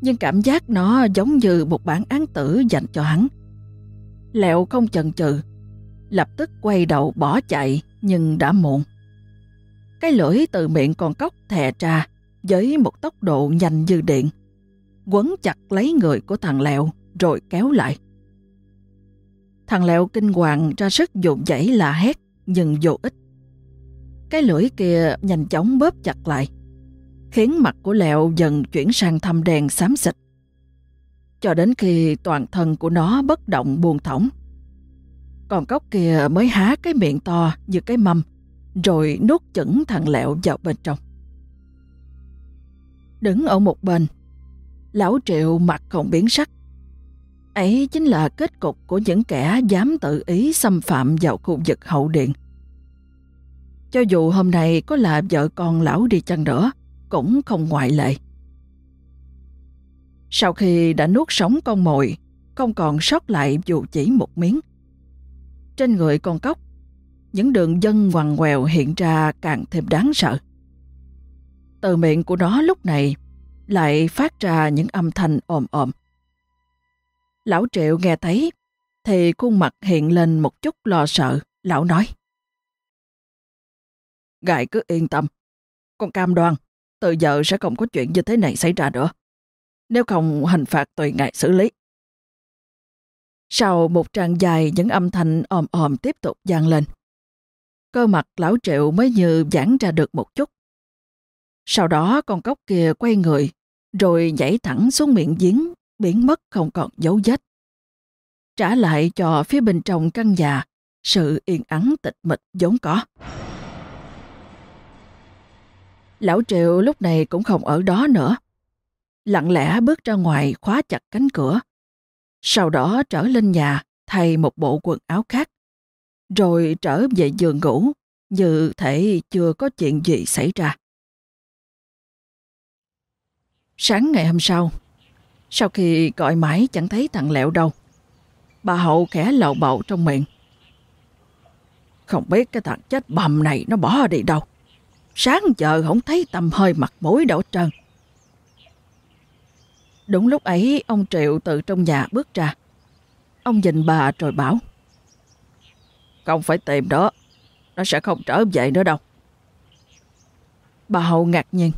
nhưng cảm giác nó giống như một bản án tử dành cho hắn. Lẹo không chần chừ, lập tức quay đầu bỏ chạy nhưng đã muộn. Cái lưỡi từ miệng con cốc thè ra với một tốc độ nhanh như điện, quấn chặt lấy người của thằng Lẹo rồi kéo lại. Thằng Lẹo kinh hoàng ra sức dồn dãy là hét nhưng vô ích. Cái lưỡi kia nhanh chóng bóp chặt lại, khiến mặt của Lẹo dần chuyển sang thâm đen xám xịt. Cho đến khi toàn thân của nó bất động buồn thõng. Còn cốc kia mới há cái miệng to như cái mâm, rồi nuốt chửng thằng Lẹo vào bên trong. Đứng ở một bên, lão Triệu mặt không biến sắc. Ấy chính là kết cục của những kẻ dám tự ý xâm phạm vào khu vực hậu điện. Cho dù hôm nay có là vợ con lão đi chăng nữa, cũng không ngoại lệ. Sau khi đã nuốt sống con mồi, không còn sót lại dù chỉ một miếng. Trên người con cóc, những đường dân ngoằn ngoèo hiện ra càng thêm đáng sợ. Từ miệng của nó lúc này lại phát ra những âm thanh ồm ồm. Lão Triệu nghe thấy, thì khuôn mặt hiện lên một chút lo sợ, lão nói. Gài cứ yên tâm. Con cam đoan, từ giờ sẽ không có chuyện như thế này xảy ra nữa. Nếu không, hình phạt tùy ngài xử lý. Sau một trang dài những âm thanh ồm ồm tiếp tục vang lên. Cơ mặt lão triệu mới như giãn ra được một chút. Sau đó con cốc kia quay người, rồi nhảy thẳng xuống miệng giếng, biến mất không còn dấu vết. Trả lại cho phía bên trong căn nhà sự yên ắng tịch mịch vốn có. Lão Triệu lúc này cũng không ở đó nữa. Lặng lẽ bước ra ngoài khóa chặt cánh cửa. Sau đó trở lên nhà thay một bộ quần áo khác. Rồi trở về giường ngủ như thể chưa có chuyện gì xảy ra. Sáng ngày hôm sau, sau khi gọi mãi chẳng thấy thằng Lẹo đâu, bà Hậu khẽ lầu bầu trong miệng. Không biết cái thằng chết bầm này nó bỏ đi đâu. Sáng giờ không thấy tầm hơi mặt mũi đổ trơn. Đúng lúc ấy, ông Triệu từ trong nhà bước ra. Ông nhìn bà rồi bảo. Không phải tìm đó, nó sẽ không trở về nữa đâu. Bà Hậu ngạc nhiên.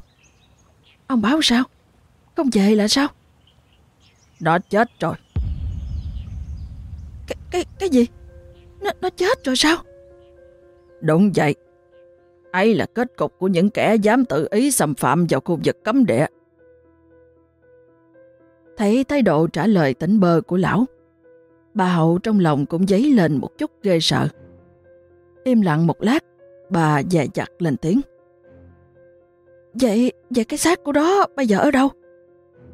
Ông báo sao? Không về là sao? Nó chết rồi. Cái, cái, cái gì? Nó, nó chết rồi sao? Đúng vậy ấy là kết cục của những kẻ dám tự ý xâm phạm vào khu vực cấm địa. Thấy thái độ trả lời tỉnh bơ của lão, bà Hậu trong lòng cũng dấy lên một chút ghê sợ. Im lặng một lát, bà dè chặt lên tiếng. Vậy, vậy cái xác của đó bây giờ ở đâu?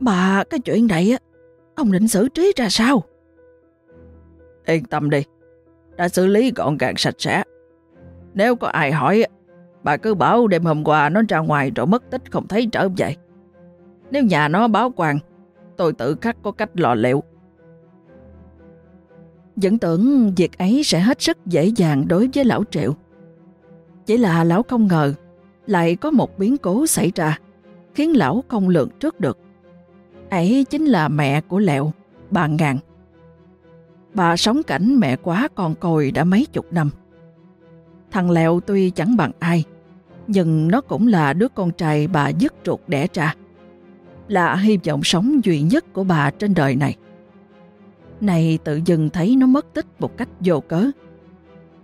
Bà, cái chuyện này á, ông định xử trí ra sao? Yên tâm đi, đã xử lý gọn gàng sạch sẽ. Nếu có ai hỏi Bà cứ bảo đêm hôm qua nó ra ngoài rồi mất tích không thấy trở về. Nếu nhà nó báo quan, tôi tự khắc có cách lò liệu. Vẫn tưởng việc ấy sẽ hết sức dễ dàng đối với lão Triệu. Chỉ là lão không ngờ lại có một biến cố xảy ra khiến lão không lượng trước được. Ấy chính là mẹ của Lẹo, bà Ngàn. Bà sống cảnh mẹ quá còn còi đã mấy chục năm. Thằng Lẹo tuy chẳng bằng ai, nhưng nó cũng là đứa con trai bà dứt ruột đẻ ra. Là hy vọng sống duy nhất của bà trên đời này. Này tự dưng thấy nó mất tích một cách vô cớ.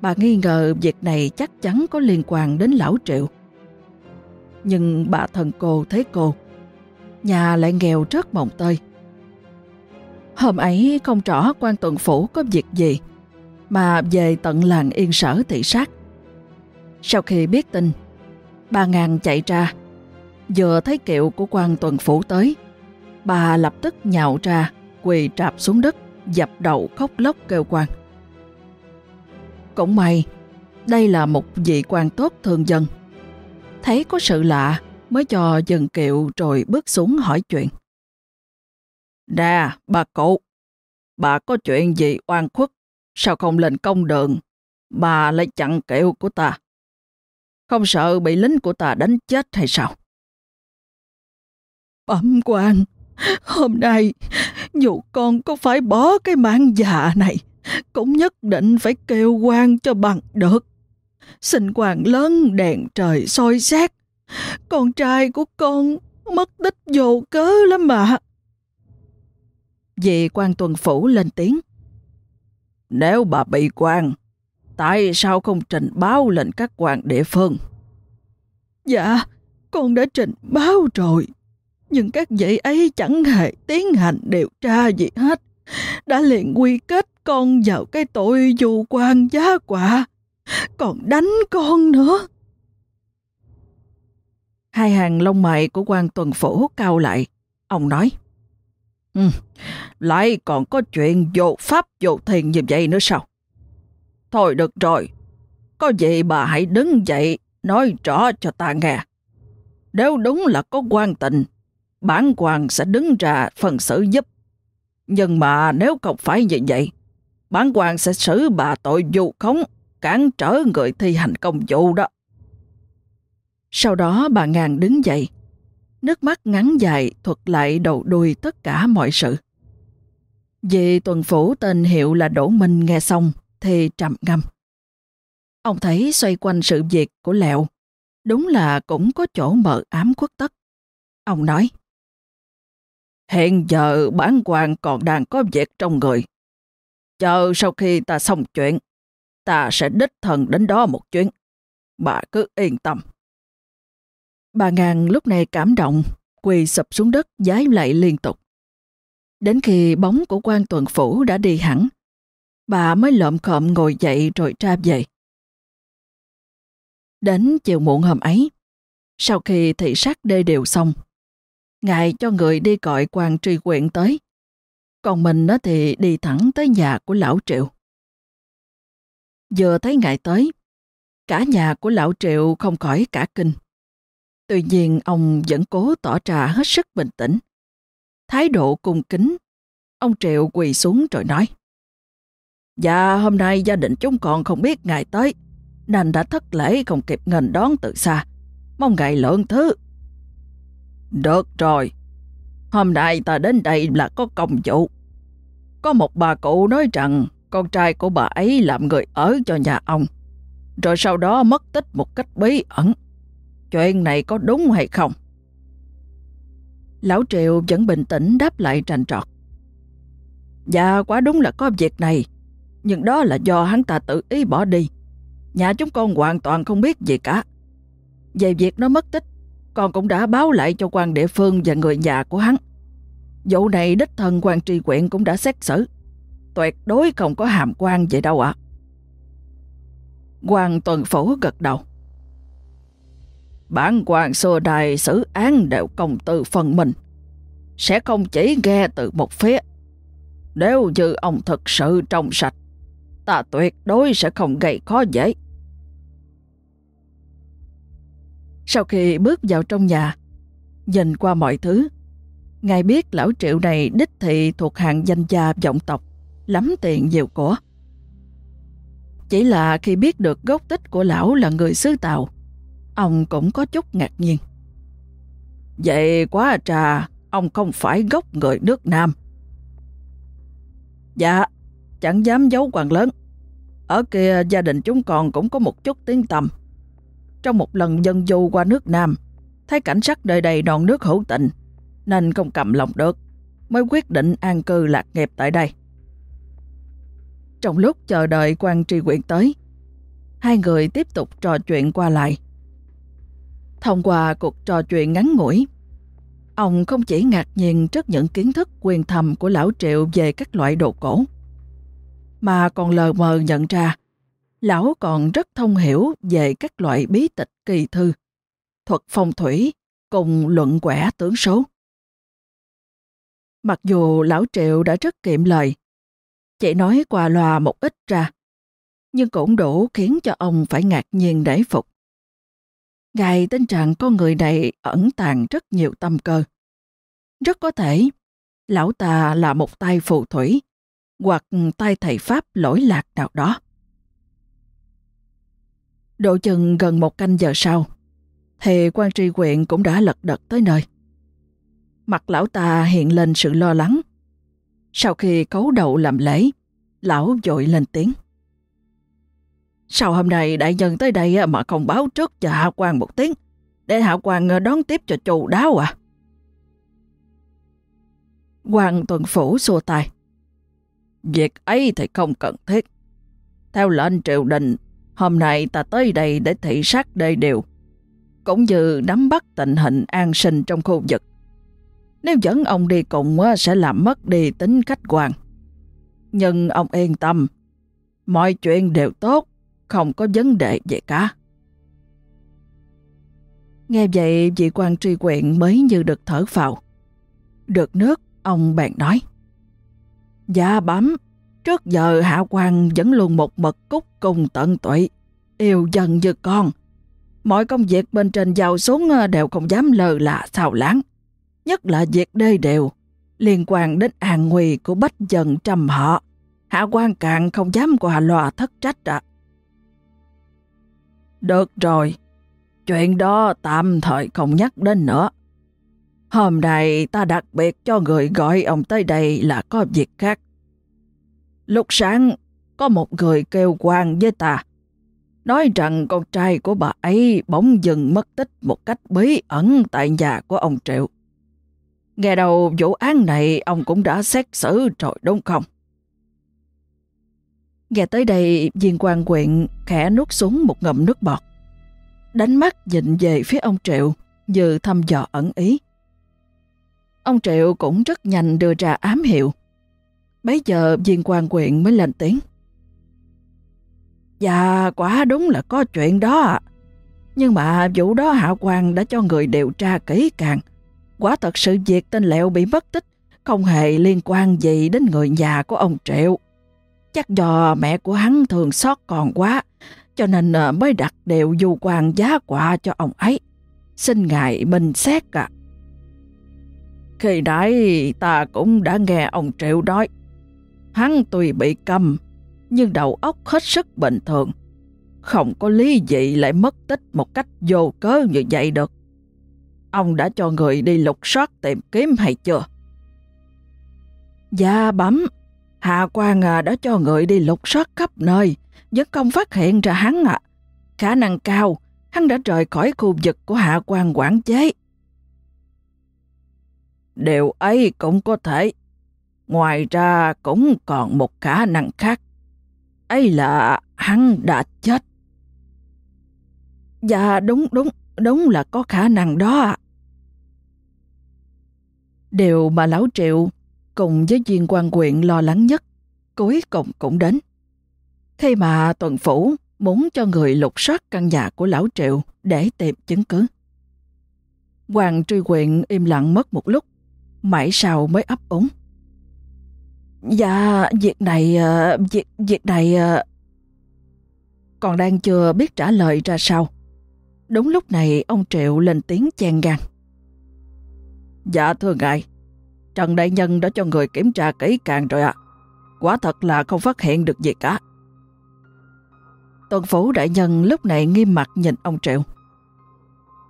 Bà nghi ngờ việc này chắc chắn có liên quan đến lão Triệu. Nhưng bà thần cô thấy cô, nhà lại nghèo rất mộng tơi. Hôm ấy không rõ quan tuần phủ có việc gì, mà về tận làng yên sở thị sát. Sau khi biết tin, bà ngàn chạy ra, vừa thấy kiệu của quan tuần phủ tới, bà lập tức nhạo ra, quỳ trạp xuống đất, dập đầu khóc lóc kêu quan. Cũng may, đây là một vị quan tốt thường dân. Thấy có sự lạ mới cho dần kiệu rồi bước xuống hỏi chuyện. Đà, bà cụ, bà có chuyện gì oan khuất, sao không lên công đường, bà lại chặn kiệu của ta. Không sợ bị lính của ta đánh chết hay sao? Bẩm quan, hôm nay dù con có phải bỏ cái mạng già này, cũng nhất định phải kêu quan cho bằng được. Xin quan lớn đèn trời soi xét. Con trai của con mất tích vô cớ lắm mà. Vị quan tuần phủ lên tiếng. Nếu bà bị quan, tại sao không trình báo lên các quan địa phương? Dạ, con đã trình báo rồi. Nhưng các vị ấy chẳng hề tiến hành điều tra gì hết. Đã liền quy kết con vào cái tội dù quan giá quả, còn đánh con nữa. Hai hàng lông mày của quan tuần phủ cao lại. Ông nói, ừ, lại còn có chuyện vô pháp vô thiền như vậy nữa sao? Thôi được rồi, có gì bà hãy đứng dậy nói rõ cho ta nghe. Nếu đúng là có quan tình, bản quan sẽ đứng ra phần xử giúp. Nhưng mà nếu không phải như vậy, bản quan sẽ xử bà tội vu khống, cản trở người thi hành công vụ đó. Sau đó bà Ngàn đứng dậy, nước mắt ngắn dài thuật lại đầu đuôi tất cả mọi sự. Vì tuần phủ tên hiệu là Đỗ Minh nghe xong thì trầm ngâm. Ông thấy xoay quanh sự việc của Lẹo, đúng là cũng có chỗ mờ ám khuất tất. Ông nói, Hiện giờ bán quan còn đang có việc trong người. Chờ sau khi ta xong chuyện, ta sẽ đích thần đến đó một chuyến. Bà cứ yên tâm. Bà Ngàn lúc này cảm động, quỳ sụp xuống đất giái lại liên tục. Đến khi bóng của quan tuần phủ đã đi hẳn, bà mới lợm khợm ngồi dậy rồi tra về. Đến chiều muộn hôm ấy, sau khi thị sát đê đều xong, Ngài cho người đi gọi quan tri huyện tới. Còn mình nó thì đi thẳng tới nhà của lão Triệu. Vừa thấy ngài tới, cả nhà của lão Triệu không khỏi cả kinh. Tuy nhiên ông vẫn cố tỏ ra hết sức bình tĩnh. Thái độ cung kính, ông Triệu quỳ xuống rồi nói. Dạ hôm nay gia đình chúng còn không biết ngài tới, nên đã thất lễ không kịp ngành đón từ xa. Mong ngài lượng thứ. Được rồi, hôm nay ta đến đây là có công vụ. Có một bà cụ nói rằng con trai của bà ấy làm người ở cho nhà ông, rồi sau đó mất tích một cách bí ẩn. Chuyện này có đúng hay không? Lão Triệu vẫn bình tĩnh đáp lại trành trọt. Dạ quá đúng là có việc này, nhưng đó là do hắn ta tự ý bỏ đi. Nhà chúng con hoàn toàn không biết gì cả. Về việc nó mất tích, con cũng đã báo lại cho quan địa phương và người nhà của hắn. Vụ này đích thân quan tri quyện cũng đã xét xử. Tuyệt đối không có hàm quan vậy đâu ạ. Quan tuần phủ gật đầu. Bản quan xưa đài xử án đều công tư phần mình. Sẽ không chỉ nghe từ một phía. Nếu như ông thực sự trong sạch, ta tuyệt đối sẽ không gây khó dễ. Sau khi bước vào trong nhà, nhìn qua mọi thứ, ngài biết lão triệu này đích thị thuộc hạng danh gia vọng tộc, lắm tiền nhiều của. Chỉ là khi biết được gốc tích của lão là người xứ Tàu, ông cũng có chút ngạc nhiên. Vậy quá à trà, ông không phải gốc người nước Nam. Dạ, chẳng dám giấu quan lớn. Ở kia gia đình chúng còn cũng có một chút tiếng tầm. Trong một lần dân du qua nước Nam, thấy cảnh sắc đời đầy đòn nước hữu tình, nên không cầm lòng được, mới quyết định an cư lạc nghiệp tại đây. Trong lúc chờ đợi quan tri huyện tới, hai người tiếp tục trò chuyện qua lại. Thông qua cuộc trò chuyện ngắn ngủi, ông không chỉ ngạc nhiên trước những kiến thức quyền thầm của lão Triệu về các loại đồ cổ, mà còn lờ mờ nhận ra lão còn rất thông hiểu về các loại bí tịch kỳ thư, thuật phong thủy cùng luận quẻ tướng số. Mặc dù lão Triệu đã rất kiệm lời, chỉ nói qua loa một ít ra, nhưng cũng đủ khiến cho ông phải ngạc nhiên để phục. Ngài tin rằng con người này ẩn tàng rất nhiều tâm cơ. Rất có thể, lão ta là một tay phù thủy hoặc tay thầy Pháp lỗi lạc nào đó. Độ chừng gần một canh giờ sau, thì quan tri huyện cũng đã lật đật tới nơi. Mặt lão ta hiện lên sự lo lắng. Sau khi cấu đầu làm lễ, lão dội lên tiếng. Sao hôm nay đại nhân tới đây mà không báo trước cho Hạ quan một tiếng, để Hạ quan đón tiếp cho chu đáo à? Quan tuần phủ xua tay. Việc ấy thì không cần thiết. Theo lệnh triều đình, hôm nay ta tới đây để thị sát đê điều, cũng như nắm bắt tình hình an sinh trong khu vực. Nếu dẫn ông đi cùng sẽ làm mất đi tính khách quan. Nhưng ông yên tâm, mọi chuyện đều tốt, không có vấn đề gì cả. Nghe vậy vị quan tri quyện mới như được thở phào. Được nước, ông bạn nói. Dạ bám, trước giờ hạ quan vẫn luôn một mật cúc cùng tận tụy, yêu dần như con. Mọi công việc bên trên giàu xuống ờ, đều không dám lờ là sao lãng. Nhất là việc đê đều, liên quan đến an nguy của bách dần trầm họ. Hạ quan càng không dám qua loa thất trách ạ. Được rồi, chuyện đó tạm thời không nhắc đến nữa. Hôm nay ta đặc biệt cho người gọi ông tới đây là có việc khác. Lúc sáng, có một người kêu quan với ta. Nói rằng con trai của bà ấy bỗng dừng mất tích một cách bí ẩn tại nhà của ông Triệu. Nghe đầu vụ án này ông cũng đã xét xử rồi đúng không? Nghe tới đây, viên quan quyện khẽ nuốt xuống một ngậm nước bọt. Đánh mắt nhìn về phía ông Triệu, như thăm dò ẩn ý. Ông Triệu cũng rất nhanh đưa ra ám hiệu. Bấy giờ viên quan quyện mới lên tiếng. Dạ, quả đúng là có chuyện đó ạ. Nhưng mà vụ đó hạ quan đã cho người điều tra kỹ càng. Quả thật sự việc tên Lẹo bị mất tích không hề liên quan gì đến người nhà của ông Triệu. Chắc do mẹ của hắn thường xót còn quá, cho nên ờ, mới đặt đều du quan giá quà cho ông ấy. Xin ngài minh xét ạ. Khi nãy ta cũng đã nghe ông Triệu nói, hắn tuy bị cầm, nhưng đầu óc hết sức bình thường. Không có lý gì lại mất tích một cách vô cớ như vậy được. Ông đã cho người đi lục soát tìm kiếm hay chưa? Dạ bấm, Hạ quan à, đã cho người đi lục soát khắp nơi, vẫn không phát hiện ra hắn ạ. Khả năng cao, hắn đã rời khỏi khu vực của hạ quan quản chế. Điều ấy cũng có thể. Ngoài ra cũng còn một khả năng khác. ấy là hắn đã chết. Dạ đúng đúng, đúng là có khả năng đó ạ. Điều mà Lão Triệu cùng với viên quan quyện lo lắng nhất, cuối cùng cũng đến. Khi mà tuần phủ muốn cho người lục soát căn nhà của Lão Triệu để tìm chứng cứ. Hoàng truy quyện im lặng mất một lúc, mãi sau mới ấp úng. Dạ, việc này, ờ, việc, việc này... Ờ, còn đang chưa biết trả lời ra sao. Đúng lúc này ông Triệu lên tiếng chen gan. Dạ thưa ngài, Trần Đại Nhân đã cho người kiểm tra kỹ càng rồi ạ. Quả thật là không phát hiện được gì cả. Tuần phủ đại nhân lúc này nghiêm mặt nhìn ông Triệu.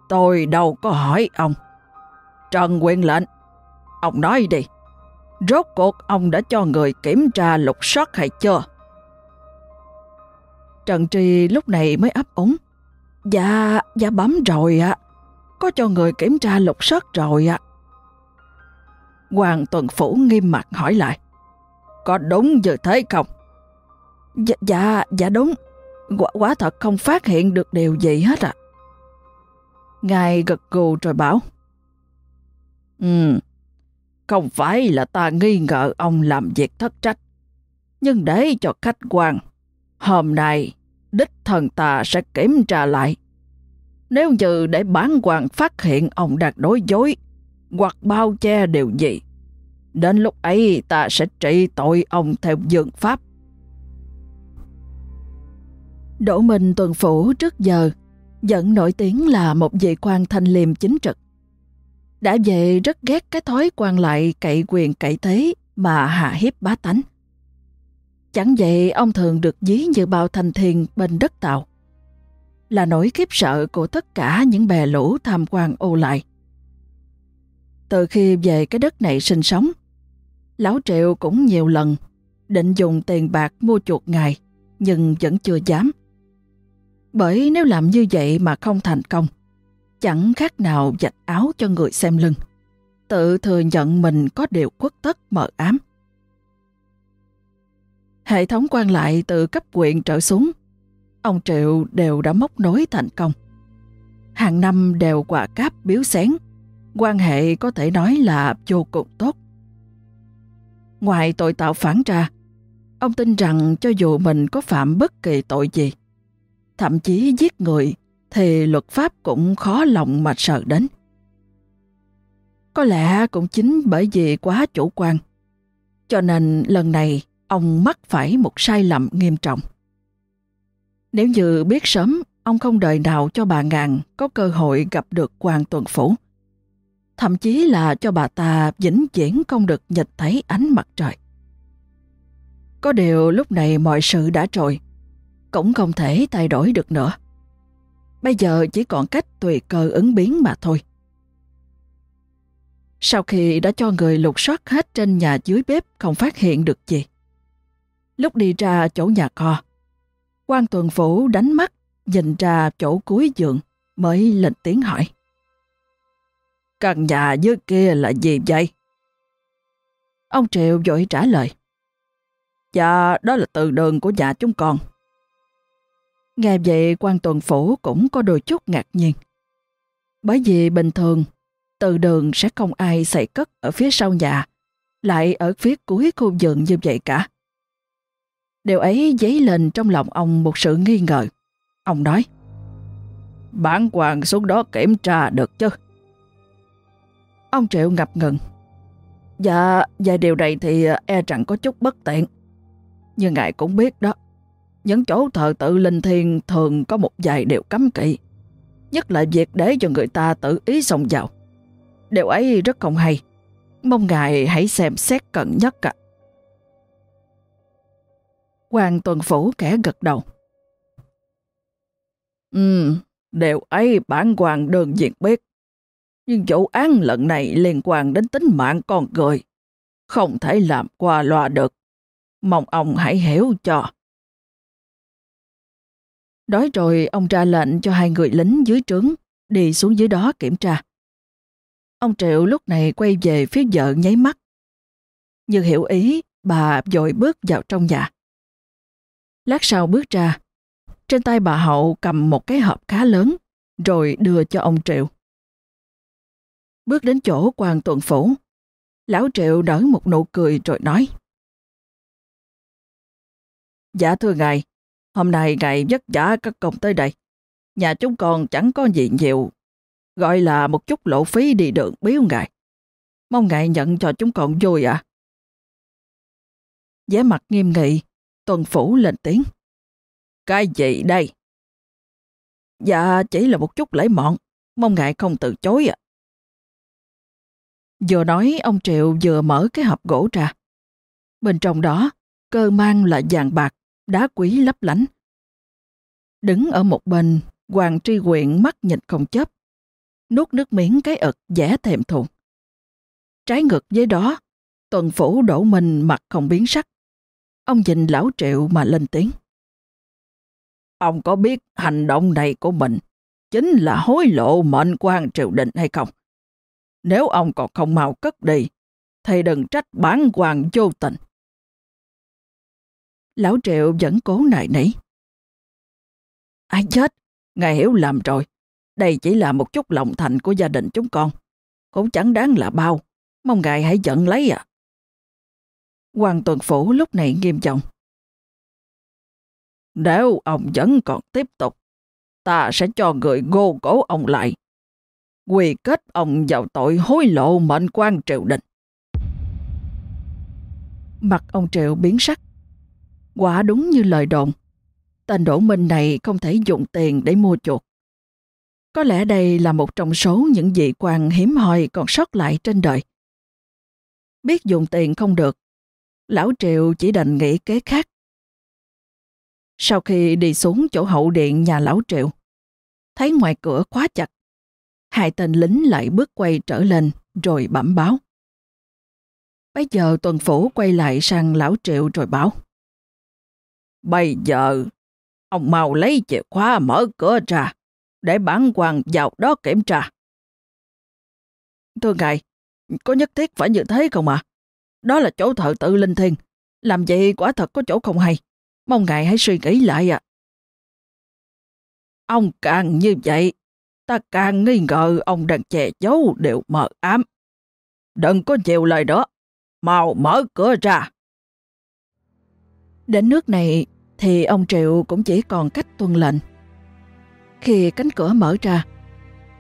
Tôi đâu có hỏi ông. Trần quyền lệnh, ông nói đi. Rốt cuộc ông đã cho người kiểm tra lục soát hay chưa? Trần Tri lúc này mới ấp úng. Dạ, dạ bấm rồi ạ. Có cho người kiểm tra lục soát rồi ạ. Hoàng Tuần Phủ nghiêm mặt hỏi lại. Có đúng như thế không? Dạ, dạ, dạ đúng. Quả, quả thật không phát hiện được điều gì hết ạ. Ngài gật gù rồi bảo. Ừ, không phải là ta nghi ngờ ông làm việc thất trách. Nhưng để cho khách quan, hôm nay đích thần ta sẽ kiểm tra lại. Nếu như để bán quan phát hiện ông đang đối dối hoặc bao che điều gì, đến lúc ấy ta sẽ trị tội ông theo dương pháp. Đỗ Minh tuần phủ trước giờ vẫn nổi tiếng là một vị quan thanh liêm chính trực. Đã về rất ghét cái thói quan lại cậy quyền cậy thế mà hạ hiếp bá tánh. Chẳng vậy ông thường được dí như bao thành thiền bên đất tạo. Là nỗi khiếp sợ của tất cả những bè lũ tham quan ô lại. Từ khi về cái đất này sinh sống, Lão Triệu cũng nhiều lần định dùng tiền bạc mua chuộc ngài, nhưng vẫn chưa dám. Bởi nếu làm như vậy mà không thành công, chẳng khác nào dạch áo cho người xem lưng. Tự thừa nhận mình có điều khuất tất mờ ám. Hệ thống quan lại từ cấp quyện trở xuống, ông Triệu đều đã móc nối thành công. Hàng năm đều quả cáp biếu xén, quan hệ có thể nói là vô cùng tốt. Ngoài tội tạo phản ra, ông tin rằng cho dù mình có phạm bất kỳ tội gì, thậm chí giết người, thì luật pháp cũng khó lòng mà sợ đến. Có lẽ cũng chính bởi vì quá chủ quan, cho nên lần này ông mắc phải một sai lầm nghiêm trọng. Nếu như biết sớm, ông không đời nào cho bà Ngàn có cơ hội gặp được quan tuần phủ. Thậm chí là cho bà ta vĩnh viễn không được nhìn thấy ánh mặt trời. Có điều lúc này mọi sự đã trội, cũng không thể thay đổi được nữa. Bây giờ chỉ còn cách tùy cơ ứng biến mà thôi. Sau khi đã cho người lục soát hết trên nhà dưới bếp không phát hiện được gì. Lúc đi ra chỗ nhà kho, quan tuần phủ đánh mắt nhìn ra chỗ cuối giường mới lên tiếng hỏi. Căn nhà dưới kia là gì vậy? Ông Triệu vội trả lời. Dạ, đó là từ đường của nhà chúng con. Nghe vậy quan tuần phủ cũng có đôi chút ngạc nhiên. Bởi vì bình thường, từ đường sẽ không ai xây cất ở phía sau nhà, lại ở phía cuối khu vườn như vậy cả. Điều ấy dấy lên trong lòng ông một sự nghi ngờ. Ông nói, Bản quan xuống đó kiểm tra được chứ? Ông Triệu ngập ngừng. Dạ, về điều này thì e rằng có chút bất tiện. Nhưng ngài cũng biết đó, những chỗ thờ tự linh thiêng thường có một vài điều cấm kỵ. Nhất là việc để cho người ta tự ý xông vào. Điều ấy rất không hay. Mong ngài hãy xem xét cẩn nhất ạ. À. Hoàng tuần phủ kẻ gật đầu. Ừ, điều ấy bản hoàng đơn diện biết. Nhưng vụ án lần này liên quan đến tính mạng con người. Không thể làm qua loa được. Mong ông hãy hiểu cho đói rồi ông ra lệnh cho hai người lính dưới trướng đi xuống dưới đó kiểm tra. Ông Triệu lúc này quay về phía vợ nháy mắt. Như hiểu ý, bà dội bước vào trong nhà. Lát sau bước ra, trên tay bà Hậu cầm một cái hộp khá lớn, rồi đưa cho ông Triệu. Bước đến chỗ quan tuần phủ, lão Triệu nở một nụ cười rồi nói. Dạ thưa ngài, hôm nay ngài vất vả các công tới đây. Nhà chúng con chẳng có gì nhiều, gọi là một chút lộ phí đi đường biếu ngài. Mong ngài nhận cho chúng con vui ạ. À? vẻ mặt nghiêm nghị, tuần phủ lên tiếng. Cái gì đây? Dạ, chỉ là một chút lễ mọn, mong ngài không từ chối ạ. Vừa nói ông Triệu vừa mở cái hộp gỗ ra. Bên trong đó, cơ mang là vàng bạc, đá quý lấp lánh. Đứng ở một bên, Hoàng Tri Quyện mắt nhìn không chớp, nuốt nước miếng cái ực dẻ thèm thuồng. Trái ngược với đó, tuần phủ đổ mình mặt không biến sắc. Ông nhìn lão triệu mà lên tiếng. Ông có biết hành động này của mình chính là hối lộ mệnh quan triều đình hay không? Nếu ông còn không mau cất đi, thì đừng trách bán quan vô tình. Lão triệu vẫn cố nài nỉ. Ai chết? Ngài hiểu lầm rồi. Đây chỉ là một chút lòng thành của gia đình chúng con. Cũng chẳng đáng là bao. Mong ngài hãy giận lấy à. Hoàng tuần phủ lúc này nghiêm trọng. Nếu ông vẫn còn tiếp tục, ta sẽ cho người gô cổ ông lại. Quy kết ông vào tội hối lộ mệnh quan triều đình. Mặt ông Triệu biến sắc. Quả đúng như lời đồn. Tên Đỗ Minh này không thể dùng tiền để mua chuột. Có lẽ đây là một trong số những vị quan hiếm hoi còn sót lại trên đời. Biết dùng tiền không được, lão Triệu chỉ đành nghĩ kế khác. Sau khi đi xuống chỗ hậu điện nhà lão Triệu, thấy ngoài cửa khóa chặt, hai tên lính lại bước quay trở lên rồi bẩm báo. Bây giờ tuần phủ quay lại sang lão Triệu rồi báo. Bây giờ, ông mau lấy chìa khóa mở cửa ra, để bản quan vào đó kiểm tra. Thưa ngài, có nhất thiết phải như thế không ạ? À? Đó là chỗ thờ tự linh thiêng. Làm vậy quả thật có chỗ không hay. Mong ngài hãy suy nghĩ lại ạ. À. Ông càng như vậy, ta càng nghi ngờ ông đang che giấu điều mờ ám. Đừng có nhiều lời đó, mau mở cửa ra. Đến nước này thì ông Triệu cũng chỉ còn cách tuân lệnh. Khi cánh cửa mở ra,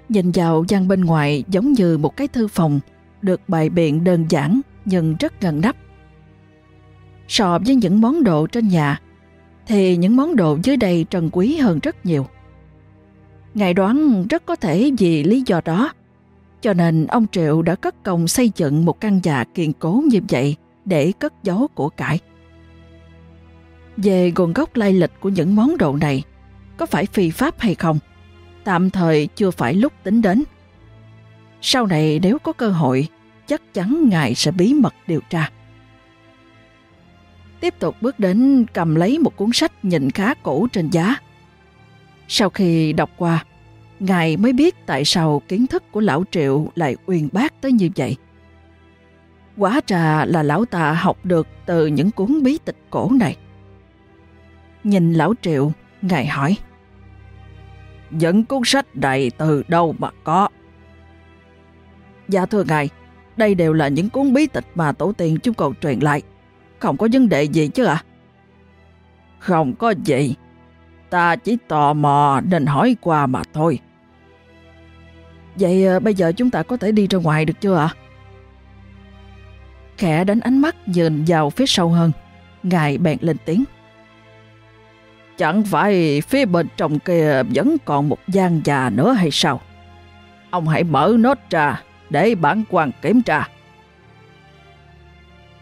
nhìn vào gian bên ngoài giống như một cái thư phòng được bày biện đơn giản nhưng rất ngăn nắp. So với những món đồ trên nhà, thì những món đồ dưới đây trân quý hơn rất nhiều. Ngài đoán rất có thể vì lý do đó, cho nên ông Triệu đã cất công xây dựng một căn nhà kiên cố như vậy để cất giấu của cải. Về nguồn gốc lai lịch của những món đồ này, có phải phi pháp hay không, tạm thời chưa phải lúc tính đến. Sau này nếu có cơ hội, chắc chắn Ngài sẽ bí mật điều tra. Tiếp tục bước đến cầm lấy một cuốn sách nhìn khá cũ trên giá. Sau khi đọc qua, Ngài mới biết tại sao kiến thức của Lão Triệu lại uyên bác tới như vậy. Quá trà là lão ta học được từ những cuốn bí tịch cổ này. Nhìn Lão Triệu, Ngài hỏi. Những cuốn sách này từ đâu mà có? Dạ thưa Ngài, đây đều là những cuốn bí tịch mà tổ tiên chúng cầu truyền lại. Không có vấn đề gì chứ ạ? À? Không có gì. Ta chỉ tò mò nên hỏi qua mà thôi. Vậy ờ, bây giờ chúng ta có thể đi ra ngoài được chưa ạ? À? Khẽ đánh ánh mắt nhìn vào phía sau hơn. Ngài bèn lên tiếng. Chẳng phải phía bên trong kia vẫn còn một gian già nữa hay sao? Ông hãy mở nốt ra để bản quan kiểm tra.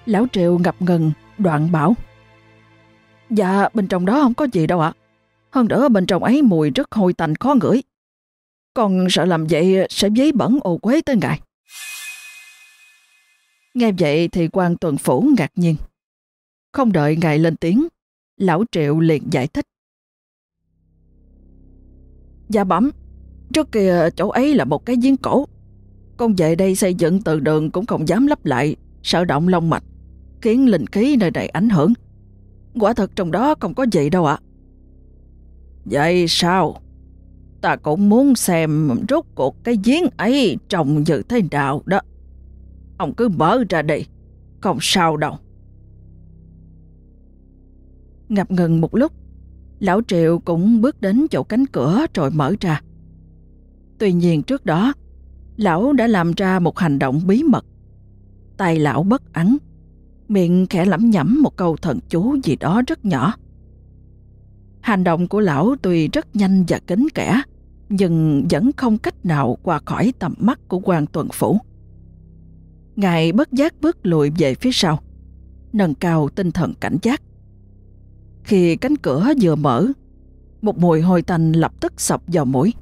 Lão Triệu ngập ngừng, đoạn bảo. Dạ, bên trong đó không có gì đâu ạ. Hơn nữa bên trong ấy mùi rất hôi tanh khó ngửi. Còn sợ làm vậy sẽ giấy bẩn ô quế tới ngài. Nghe vậy thì quan tuần phủ ngạc nhiên. Không đợi ngài lên tiếng, lão triệu liền giải thích. Dạ bẩm, trước kia chỗ ấy là một cái giếng cổ. Con về đây xây dựng từ đường cũng không dám lắp lại, sợ động long mạch, khiến linh khí nơi này ảnh hưởng. Quả thật trong đó không có gì đâu ạ. Vậy sao? Ta cũng muốn xem rốt cuộc cái giếng ấy trồng như thế nào đó. Ông cứ mở ra đi, không sao đâu. Ngập ngừng một lúc, lão Triệu cũng bước đến chỗ cánh cửa rồi mở ra. Tuy nhiên trước đó, lão đã làm ra một hành động bí mật. Tay lão bất ấn, miệng khẽ lẩm nhẩm một câu thần chú gì đó rất nhỏ. Hành động của lão tuy rất nhanh và kính kẽ, nhưng vẫn không cách nào qua khỏi tầm mắt của quan tuần phủ. Ngài bất giác bước lùi về phía sau, nâng cao tinh thần cảnh giác. Khi cánh cửa vừa mở, một mùi hôi tanh lập tức sọc vào mũi,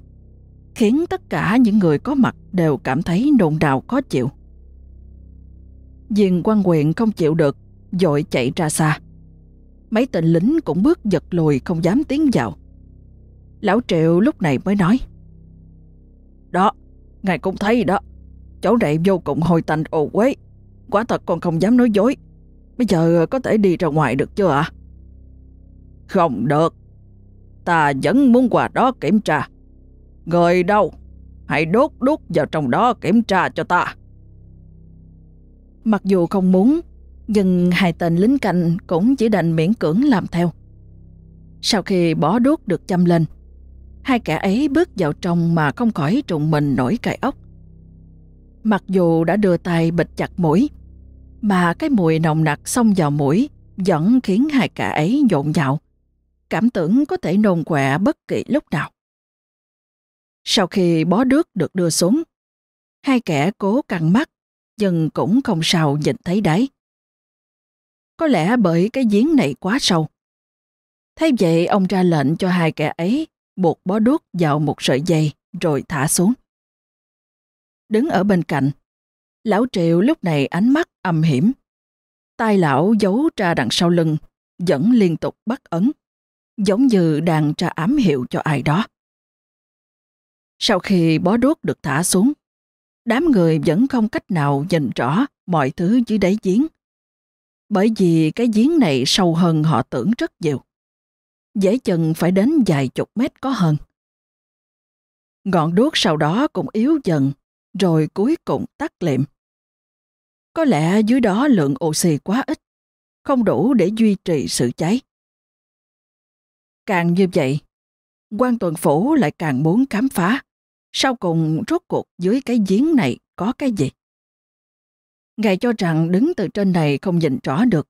khiến tất cả những người có mặt đều cảm thấy nôn đào khó chịu. Viên quan huyện không chịu được, dội chạy ra xa. Mấy tên lính cũng bước giật lùi không dám tiến vào. Lão Triệu lúc này mới nói. Đó, ngài cũng thấy đó. Chỗ này vô cùng hồi tành ồ quế. Quả thật con không dám nói dối. Bây giờ có thể đi ra ngoài được chưa ạ? Không được. Ta vẫn muốn qua đó kiểm tra. Người đâu? Hãy đốt đốt vào trong đó kiểm tra cho ta. Mặc dù không muốn, nhưng hai tên lính canh cũng chỉ đành miễn cưỡng làm theo. Sau khi bỏ đốt được châm lên, hai kẻ ấy bước vào trong mà không khỏi trùng mình nổi cài ốc. Mặc dù đã đưa tay bịt chặt mũi, mà cái mùi nồng nặc xông vào mũi vẫn khiến hai kẻ ấy nhộn nhạo, cảm tưởng có thể nôn quẹ bất kỳ lúc nào. Sau khi bó đuốc được đưa xuống, hai kẻ cố căng mắt, nhưng cũng không sao nhìn thấy đáy. Có lẽ bởi cái giếng này quá sâu. Thế vậy ông ra lệnh cho hai kẻ ấy buộc bó đuốc vào một sợi dây rồi thả xuống. Đứng ở bên cạnh, lão triệu lúc này ánh mắt âm hiểm. Tai lão giấu ra đằng sau lưng, vẫn liên tục bắt ấn, giống như đang tra ám hiệu cho ai đó. Sau khi bó đuốc được thả xuống, đám người vẫn không cách nào nhìn rõ mọi thứ dưới đáy giếng bởi vì cái giếng này sâu hơn họ tưởng rất nhiều. Dễ chừng phải đến vài chục mét có hơn. Ngọn đuốc sau đó cũng yếu dần, rồi cuối cùng tắt liệm. Có lẽ dưới đó lượng oxy quá ít, không đủ để duy trì sự cháy. Càng như vậy, quan tuần phủ lại càng muốn khám phá, sau cùng rốt cuộc dưới cái giếng này có cái gì. Ngài cho rằng đứng từ trên này không nhìn rõ được.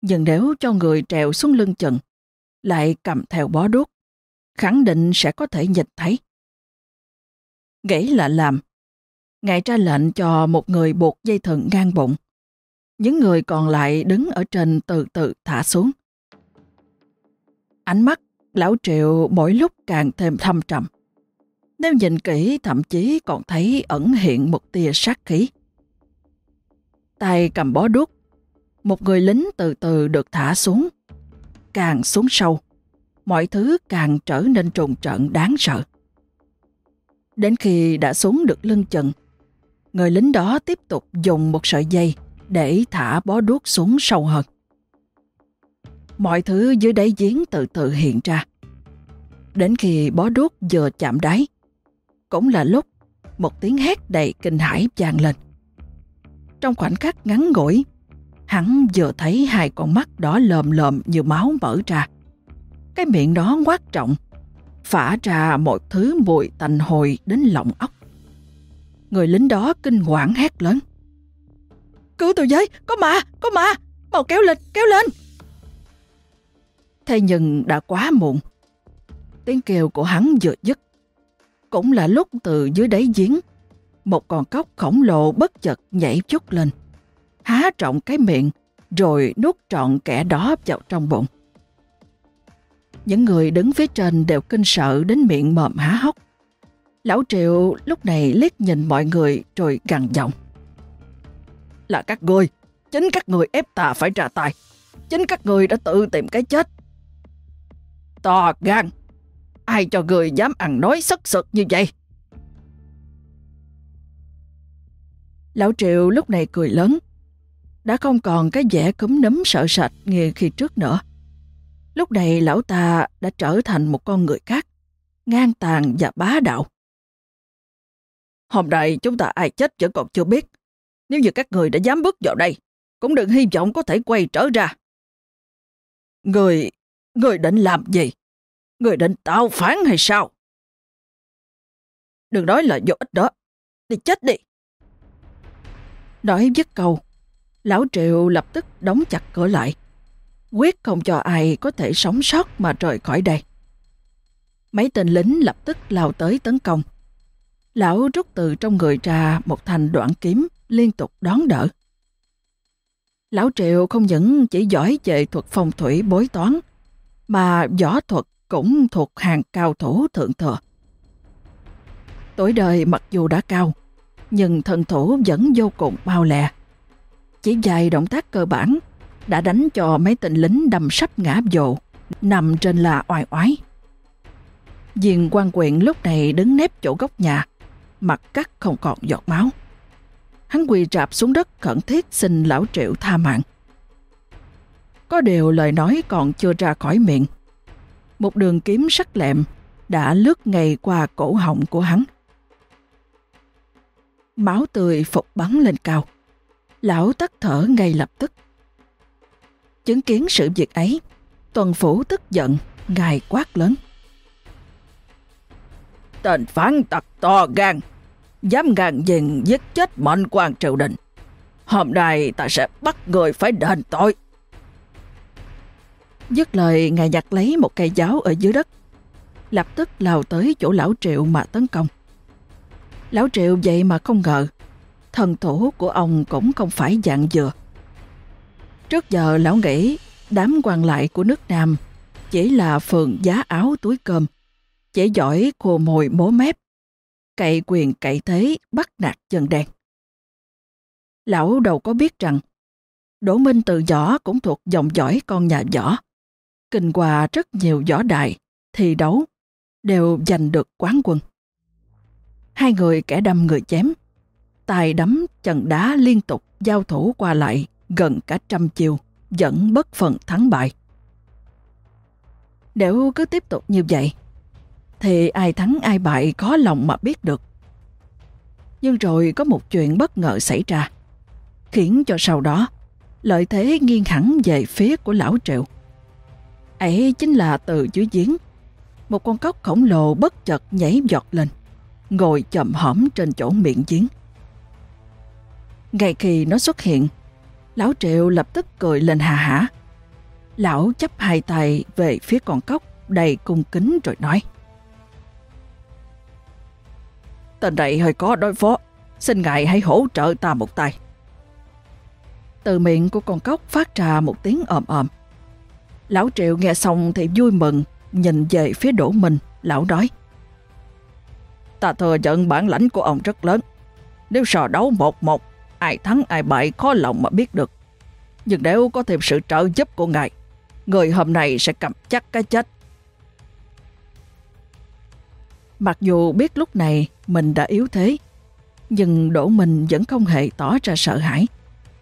Nhưng nếu cho người trèo xuống lưng chừng, lại cầm theo bó đuốc, khẳng định sẽ có thể nhìn thấy. Nghĩ là làm. Ngài ra lệnh cho một người buộc dây thừng ngang bụng. Những người còn lại đứng ở trên từ từ thả xuống. Ánh mắt lão triệu mỗi lúc càng thêm thâm trầm. Nếu nhìn kỹ thậm chí còn thấy ẩn hiện một tia sát khí tay cầm bó đuốc. Một người lính từ từ được thả xuống. Càng xuống sâu, mọi thứ càng trở nên trùng trận đáng sợ. Đến khi đã xuống được lưng chừng, người lính đó tiếp tục dùng một sợi dây để thả bó đuốc xuống sâu hơn. Mọi thứ dưới đáy giếng từ từ hiện ra. Đến khi bó đuốc vừa chạm đáy, cũng là lúc một tiếng hét đầy kinh hãi vang lên. Trong khoảnh khắc ngắn ngủi, hắn vừa thấy hai con mắt đỏ lờm lờm như máu mở ra. Cái miệng đó quát trọng, phả ra một thứ mùi tanh hồi đến lọng óc. Người lính đó kinh hoàng hét lớn. Cứu tôi với, có mà có mà mau kéo lên, kéo lên. Thế nhưng đã quá muộn. Tiếng kêu của hắn vừa dứt. Cũng là lúc từ dưới đáy giếng một con cóc khổng lồ bất chợt nhảy chút lên, há trọng cái miệng rồi nuốt trọn kẻ đó vào trong bụng. Những người đứng phía trên đều kinh sợ đến miệng mồm há hốc. Lão Triệu lúc này liếc nhìn mọi người rồi gằn giọng. Là các ngươi chính các người ép ta phải trả tài. Chính các người đã tự tìm cái chết. To gan, ai cho người dám ăn nói sất sực như vậy? Lão Triệu lúc này cười lớn. Đã không còn cái vẻ cúm nấm sợ sạch như khi trước nữa. Lúc này lão ta đã trở thành một con người khác, ngang tàn và bá đạo. Hôm nay chúng ta ai chết vẫn còn chưa biết. Nếu như các người đã dám bước vào đây, cũng đừng hy vọng có thể quay trở ra. Người, người định làm gì? Người định tạo phán hay sao? Đừng nói lời vô ích đó. Đi chết đi. Nói dứt câu, lão triệu lập tức đóng chặt cửa lại. quyết không cho ai có thể sống sót mà rời khỏi đây. Mấy tên lính lập tức lao tới tấn công. Lão rút từ trong người ra một thanh đoạn kiếm liên tục đón đỡ. Lão Triệu không những chỉ giỏi về thuật phong thủy bối toán, mà võ thuật cũng thuộc hàng cao thủ thượng thừa. Tuổi đời mặc dù đã cao, nhưng thân thủ vẫn vô cùng bao lẹ. Chỉ vài động tác cơ bản đã đánh cho mấy tên lính đâm sắp ngã dồ, nằm trên là oai oái. Diền quan quyện lúc này đứng nép chỗ góc nhà, mặt cắt không còn giọt máu. Hắn quỳ rạp xuống đất khẩn thiết xin lão triệu tha mạng. Có điều lời nói còn chưa ra khỏi miệng. Một đường kiếm sắc lẹm đã lướt ngay qua cổ họng của hắn. Máu tươi phục bắn lên cao. Lão tắt thở ngay lập tức. Chứng kiến sự việc ấy, tuần phủ tức giận, ngài quát lớn. Tên phán tặc to gan, dám ngàn dình giết chết mệnh quan triều đình. Hôm nay ta sẽ bắt người phải đền tội. Dứt lời, ngài nhặt lấy một cây giáo ở dưới đất, lập tức lao tới chỗ lão triệu mà tấn công. Lão triệu vậy mà không ngờ, thần thủ của ông cũng không phải dạng dừa. Trước giờ lão nghĩ đám quan lại của nước Nam chỉ là phường giá áo túi cơm, chỉ giỏi khô mồi mố mép, cậy quyền cậy thế bắt nạt chân đen. Lão đâu có biết rằng Đỗ Minh từ võ cũng thuộc dòng dõi con nhà võ. Kinh qua rất nhiều võ đại, thi đấu, đều giành được quán quân. Hai người kẻ đâm người chém, tài đấm chân đá liên tục giao thủ qua lại gần cả trăm chiều, vẫn bất phần thắng bại. Nếu cứ tiếp tục như vậy, thì ai thắng ai bại có lòng mà biết được. Nhưng rồi có một chuyện bất ngờ xảy ra, khiến cho sau đó lợi thế nghiêng hẳn về phía của lão triệu. Ấy chính là từ dưới giếng, một con cóc khổng lồ bất chợt nhảy giọt lên, ngồi chậm hõm trên chỗ miệng giếng. Ngay khi nó xuất hiện, lão triệu lập tức cười lên hà hả. Lão chấp hai tay về phía con cóc đầy cung kính rồi nói. Tên này hơi có đối phó, xin ngài hãy hỗ trợ ta một tay. Từ miệng của con cóc phát ra một tiếng ồm ồm. Lão Triệu nghe xong thì vui mừng, nhìn về phía đổ mình, lão nói. Ta thừa nhận bản lãnh của ông rất lớn. Nếu sò đấu một một, ai thắng ai bại khó lòng mà biết được. Nhưng nếu có thêm sự trợ giúp của ngài, người hôm nay sẽ cầm chắc cái chết. Mặc dù biết lúc này mình đã yếu thế, nhưng Đỗ Minh vẫn không hề tỏ ra sợ hãi.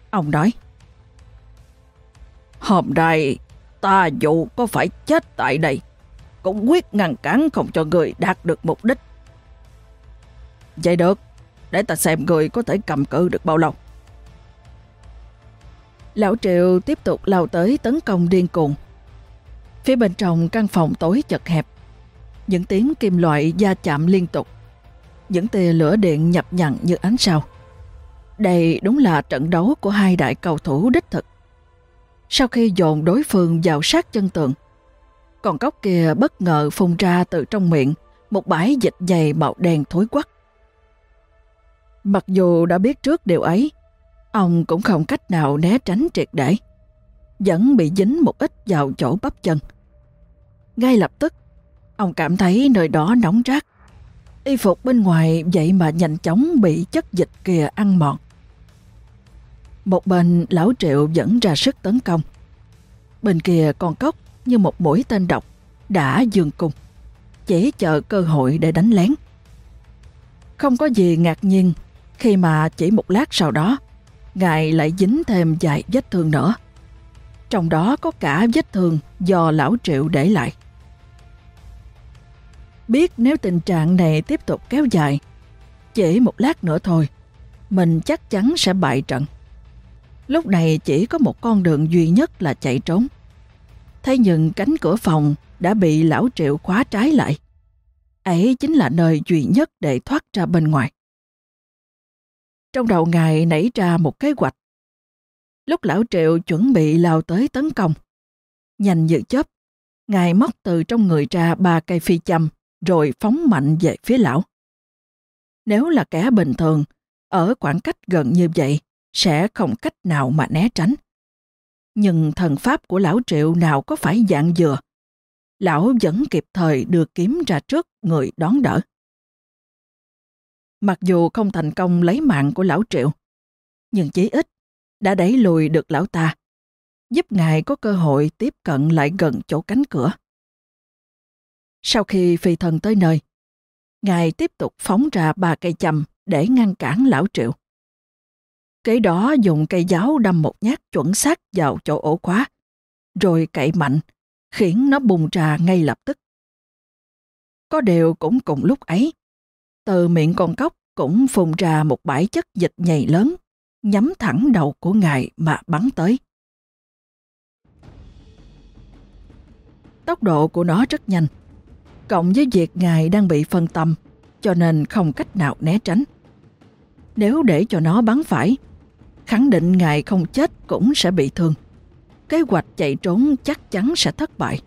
Ông nói, Hôm nay, ta dù có phải chết tại đây, cũng quyết ngăn cản không cho người đạt được mục đích. Vậy được, để ta xem người có thể cầm cự được bao lâu. Lão Triệu tiếp tục lao tới tấn công điên cuồng. Phía bên trong căn phòng tối chật hẹp, những tiếng kim loại da chạm liên tục, những tia lửa điện nhập nhằn như ánh sao. Đây đúng là trận đấu của hai đại cầu thủ đích thực. Sau khi dồn đối phương vào sát chân tường, còn cốc kia bất ngờ phun ra từ trong miệng một bãi dịch dày màu đen thối quắc. Mặc dù đã biết trước điều ấy, ông cũng không cách nào né tránh triệt để. Vẫn bị dính một ít vào chỗ bắp chân. Ngay lập tức, ông cảm thấy nơi đó nóng rát. Y phục bên ngoài vậy mà nhanh chóng bị chất dịch kia ăn mòn. Một bên lão triệu vẫn ra sức tấn công. Bên kia con cốc như một mũi tên độc đã dường cùng, chỉ chờ cơ hội để đánh lén. Không có gì ngạc nhiên khi mà chỉ một lát sau đó, ngài lại dính thêm vài vết thương nữa. Trong đó có cả vết thương do lão triệu để lại. Biết nếu tình trạng này tiếp tục kéo dài, chỉ một lát nữa thôi, mình chắc chắn sẽ bại trận. Lúc này chỉ có một con đường duy nhất là chạy trốn. Thế nhưng cánh cửa phòng đã bị lão triệu khóa trái lại. Ấy chính là nơi duy nhất để thoát ra bên ngoài. Trong đầu ngài nảy ra một kế hoạch. Lúc lão triệu chuẩn bị lao tới tấn công, Nhanh như chớp, Ngài móc từ trong người ra ba cây phi châm rồi phóng mạnh về phía lão. Nếu là kẻ bình thường, ở khoảng cách gần như vậy, sẽ không cách nào mà né tránh. Nhưng thần pháp của lão triệu nào có phải dạng dừa. Lão vẫn kịp thời đưa kiếm ra trước người đón đỡ. Mặc dù không thành công lấy mạng của lão triệu, nhưng chí ít đã đẩy lùi được lão ta, giúp ngài có cơ hội tiếp cận lại gần chỗ cánh cửa. Sau khi phi thần tới nơi, ngài tiếp tục phóng ra ba cây chầm để ngăn cản lão triệu. Kế đó dùng cây giáo đâm một nhát chuẩn xác vào chỗ ổ khóa, rồi cậy mạnh, khiến nó bùng ra ngay lập tức. Có điều cũng cùng lúc ấy, từ miệng con cóc cũng phun ra một bãi chất dịch nhầy lớn, nhắm thẳng đầu của ngài mà bắn tới. Tốc độ của nó rất nhanh, cộng với việc ngài đang bị phân tâm, cho nên không cách nào né tránh. Nếu để cho nó bắn phải, khẳng định ngài không chết cũng sẽ bị thương. Kế hoạch chạy trốn chắc chắn sẽ thất bại.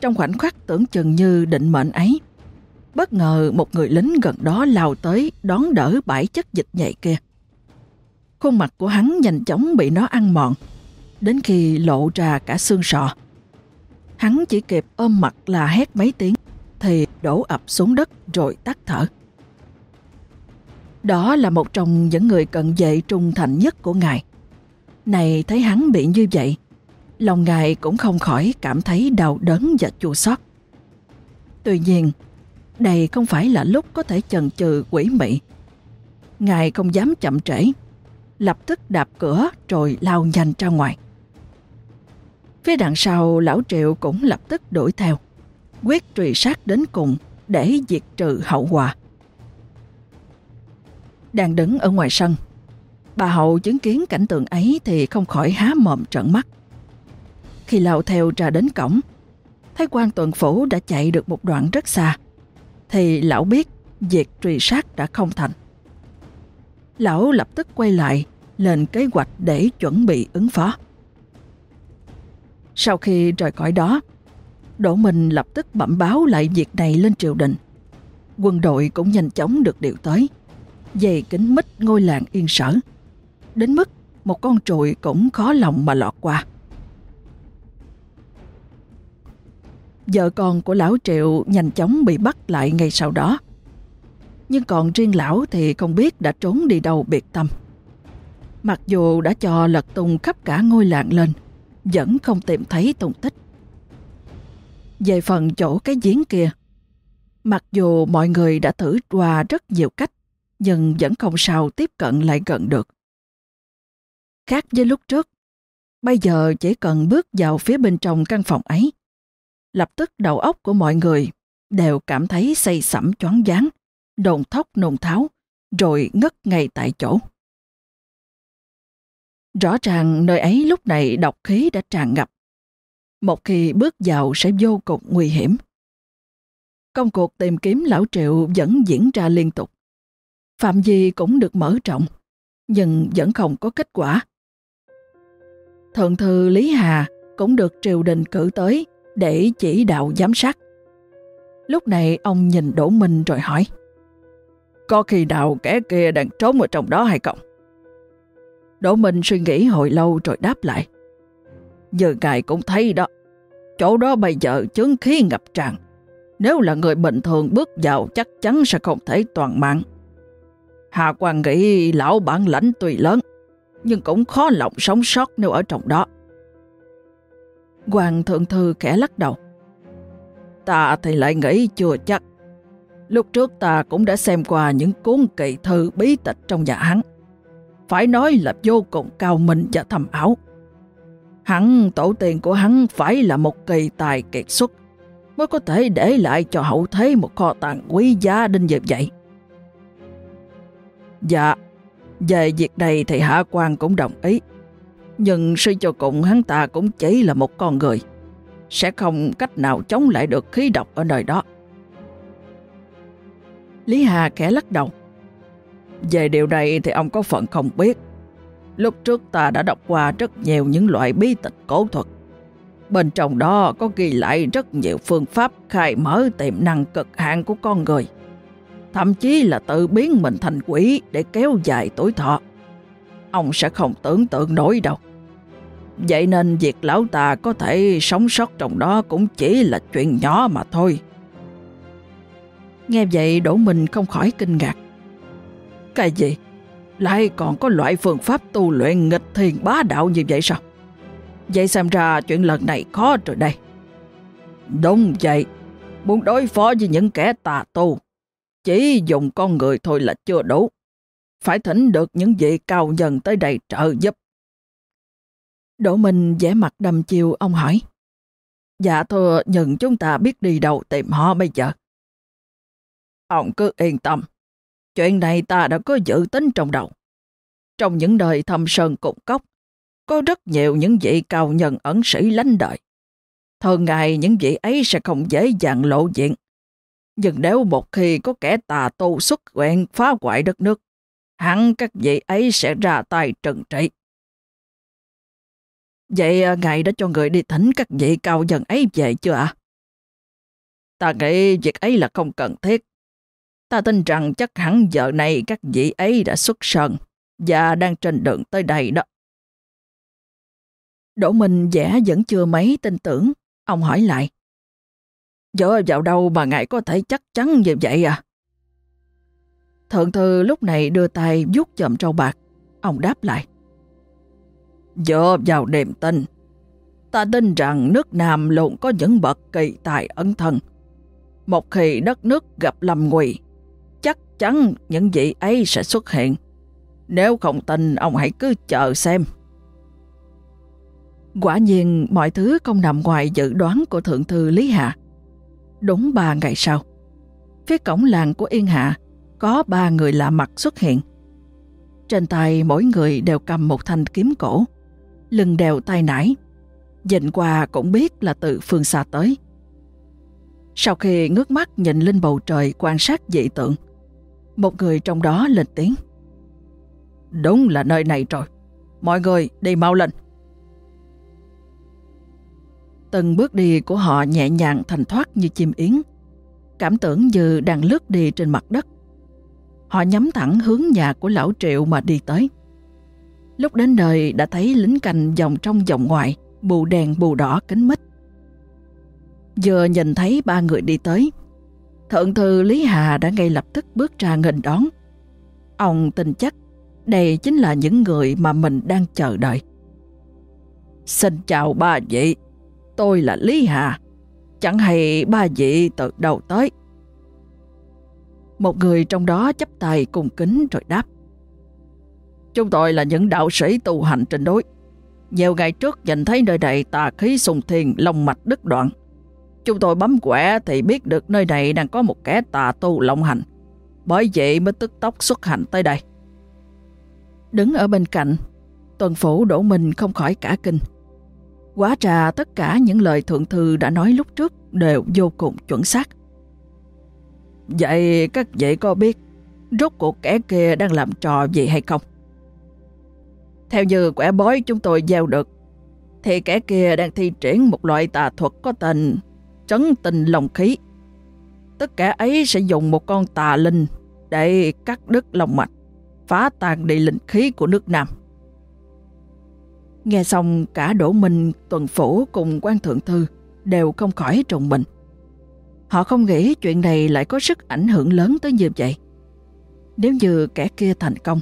Trong khoảnh khắc tưởng chừng như định mệnh ấy, bất ngờ một người lính gần đó lao tới đón đỡ bãi chất dịch nhạy kia. Khuôn mặt của hắn nhanh chóng bị nó ăn mòn, đến khi lộ ra cả xương sọ. Hắn chỉ kịp ôm mặt là hét mấy tiếng, thì đổ ập xuống đất rồi tắt thở. Đó là một trong những người cận vệ trung thành nhất của ngài. Này thấy hắn bị như vậy, lòng ngài cũng không khỏi cảm thấy đau đớn và chua xót. Tuy nhiên, đây không phải là lúc có thể chần chừ quỷ mị. Ngài không dám chậm trễ, lập tức đạp cửa rồi lao nhanh ra ngoài. Phía đằng sau lão triệu cũng lập tức đuổi theo, quyết truy sát đến cùng để diệt trừ hậu quả. Đang đứng ở ngoài sân, bà hậu chứng kiến cảnh tượng ấy thì không khỏi há mồm trợn mắt. Khi lao theo ra đến cổng, thấy quan tuần phủ đã chạy được một đoạn rất xa, thì lão biết việc truy sát đã không thành. Lão lập tức quay lại, lên kế hoạch để chuẩn bị ứng phó. Sau khi rời khỏi đó, Đỗ Minh lập tức bẩm báo lại việc này lên triều đình. Quân đội cũng nhanh chóng được điều tới, dày kính mít ngôi làng yên sở. Đến mức một con trụi cũng khó lòng mà lọt qua. Vợ con của lão Triệu nhanh chóng bị bắt lại ngay sau đó. Nhưng còn riêng lão thì không biết đã trốn đi đâu biệt tâm. Mặc dù đã cho lật tung khắp cả ngôi làng lên, vẫn không tìm thấy tung tích. Về phần chỗ cái giếng kia, mặc dù mọi người đã thử qua rất nhiều cách, nhưng vẫn không sao tiếp cận lại gần được. Khác với lúc trước, bây giờ chỉ cần bước vào phía bên trong căn phòng ấy, lập tức đầu óc của mọi người đều cảm thấy say sẩm choáng váng, đồn thóc nôn tháo, rồi ngất ngay tại chỗ. Rõ ràng nơi ấy lúc này độc khí đã tràn ngập. Một khi bước vào sẽ vô cùng nguy hiểm. Công cuộc tìm kiếm lão triệu vẫn diễn ra liên tục. Phạm vi cũng được mở rộng, nhưng vẫn không có kết quả. Thượng thư Lý Hà cũng được triều đình cử tới để chỉ đạo giám sát. Lúc này ông nhìn Đỗ Minh rồi hỏi Có khi nào kẻ kia đang trốn ở trong đó hay không? Đỗ Minh suy nghĩ hồi lâu rồi đáp lại. Giờ ngài cũng thấy đó, chỗ đó bây giờ chứng khí ngập tràn. Nếu là người bình thường bước vào chắc chắn sẽ không thể toàn mạng. Hà Quang nghĩ lão bản lãnh tuy lớn, nhưng cũng khó lòng sống sót nếu ở trong đó. Hoàng thượng thư khẽ lắc đầu. Ta thì lại nghĩ chưa chắc. Lúc trước ta cũng đã xem qua những cuốn kỳ thư bí tịch trong nhà hắn phải nói là vô cùng cao minh và thầm ảo. Hắn, tổ tiên của hắn phải là một kỳ tài kiệt xuất, mới có thể để lại cho hậu thế một kho tàng quý giá đến như vậy. Dạ, về việc này thì Hạ quan cũng đồng ý. Nhưng suy cho cùng hắn ta cũng chỉ là một con người, sẽ không cách nào chống lại được khí độc ở nơi đó. Lý Hà khẽ lắc đầu. Về điều này thì ông có phận không biết. Lúc trước ta đã đọc qua rất nhiều những loại bí tịch cổ thuật Bên trong đó có ghi lại rất nhiều phương pháp khai mở tiềm năng cực hạn của con người. Thậm chí là tự biến mình thành quỷ để kéo dài tuổi thọ. Ông sẽ không tưởng tượng nổi đâu. Vậy nên việc lão ta có thể sống sót trong đó cũng chỉ là chuyện nhỏ mà thôi. Nghe vậy Đỗ Minh không khỏi kinh ngạc. Cái gì? Lại còn có loại phương pháp tu luyện nghịch thiền bá đạo như vậy sao? Vậy xem ra chuyện lần này khó rồi đây. Đúng vậy, muốn đối phó với những kẻ tà tu, chỉ dùng con người thôi là chưa đủ. Phải thỉnh được những vị cao nhân tới đây trợ giúp. Đỗ Minh vẻ mặt đầm chiều ông hỏi. Dạ thưa, nhưng chúng ta biết đi đâu tìm họ bây giờ. Ông cứ yên tâm, chuyện này ta đã có dự tính trong đầu. Trong những đời thâm sơn cục cốc, có rất nhiều những vị cao nhân ẩn sĩ lánh đời. Thường ngày những vị ấy sẽ không dễ dàng lộ diện. Nhưng nếu một khi có kẻ tà tu xuất hiện phá hoại đất nước, hẳn các vị ấy sẽ ra tay trừng trị. Vậy à, ngài đã cho người đi thỉnh các vị cao nhân ấy về chưa ạ? Ta nghĩ việc ấy là không cần thiết. Ta tin rằng chắc hẳn giờ này các vị ấy đã xuất sân và đang trên đường tới đây đó. Đỗ Minh vẻ vẫn chưa mấy tin tưởng. Ông hỏi lại. Dựa vào đâu mà ngài có thể chắc chắn như vậy à? Thượng thư lúc này đưa tay vuốt chậm trâu bạc. Ông đáp lại. Dựa vào niềm tin, ta tin rằng nước Nam luôn có những bậc kỳ tài ẩn thần. Một khi đất nước gặp lầm nguy, chắc chắn những vị ấy sẽ xuất hiện. Nếu không tin, ông hãy cứ chờ xem. Quả nhiên mọi thứ không nằm ngoài dự đoán của Thượng thư Lý Hạ. Đúng ba ngày sau, phía cổng làng của Yên Hạ có ba người lạ mặt xuất hiện. Trên tay mỗi người đều cầm một thanh kiếm cổ, lưng đeo tay nải. Dịnh qua cũng biết là từ phương xa tới. Sau khi ngước mắt nhìn lên bầu trời quan sát dị tượng, một người trong đó lên tiếng. Đúng là nơi này rồi. Mọi người đi mau lên. Từng bước đi của họ nhẹ nhàng thành thoát như chim yến. Cảm tưởng như đang lướt đi trên mặt đất. Họ nhắm thẳng hướng nhà của lão Triệu mà đi tới. Lúc đến nơi đã thấy lính canh dòng trong dòng ngoài, bù đèn bù đỏ kính mít. Vừa nhìn thấy ba người đi tới, Thượng thư Lý Hà đã ngay lập tức bước ra nghênh đón. Ông tin chắc đây chính là những người mà mình đang chờ đợi. Xin chào ba vị, tôi là Lý Hà. Chẳng hay ba vị từ đầu tới. Một người trong đó chấp tay cùng kính rồi đáp. Chúng tôi là những đạo sĩ tu hành trên đối. Nhiều ngày trước nhìn thấy nơi này tà khí sùng thiền lòng mạch đứt đoạn. Chúng tôi bấm quẻ thì biết được nơi này đang có một kẻ tà tu lộng hành. Bởi vậy mới tức tốc xuất hành tới đây. Đứng ở bên cạnh, tuần phủ đổ mình không khỏi cả kinh. Quá trà tất cả những lời thượng thư đã nói lúc trước đều vô cùng chuẩn xác. Vậy các vị có biết rốt cuộc kẻ kia đang làm trò gì hay không? Theo như quẻ bói chúng tôi gieo được, thì kẻ kia đang thi triển một loại tà thuật có tên trấn tình lòng khí. Tất cả ấy sẽ dùng một con tà linh để cắt đứt lòng mạch, phá tan đi linh khí của nước Nam. Nghe xong cả Đỗ Minh, Tuần Phủ cùng quan thượng thư đều không khỏi trùng mình. Họ không nghĩ chuyện này lại có sức ảnh hưởng lớn tới như vậy. Nếu như kẻ kia thành công,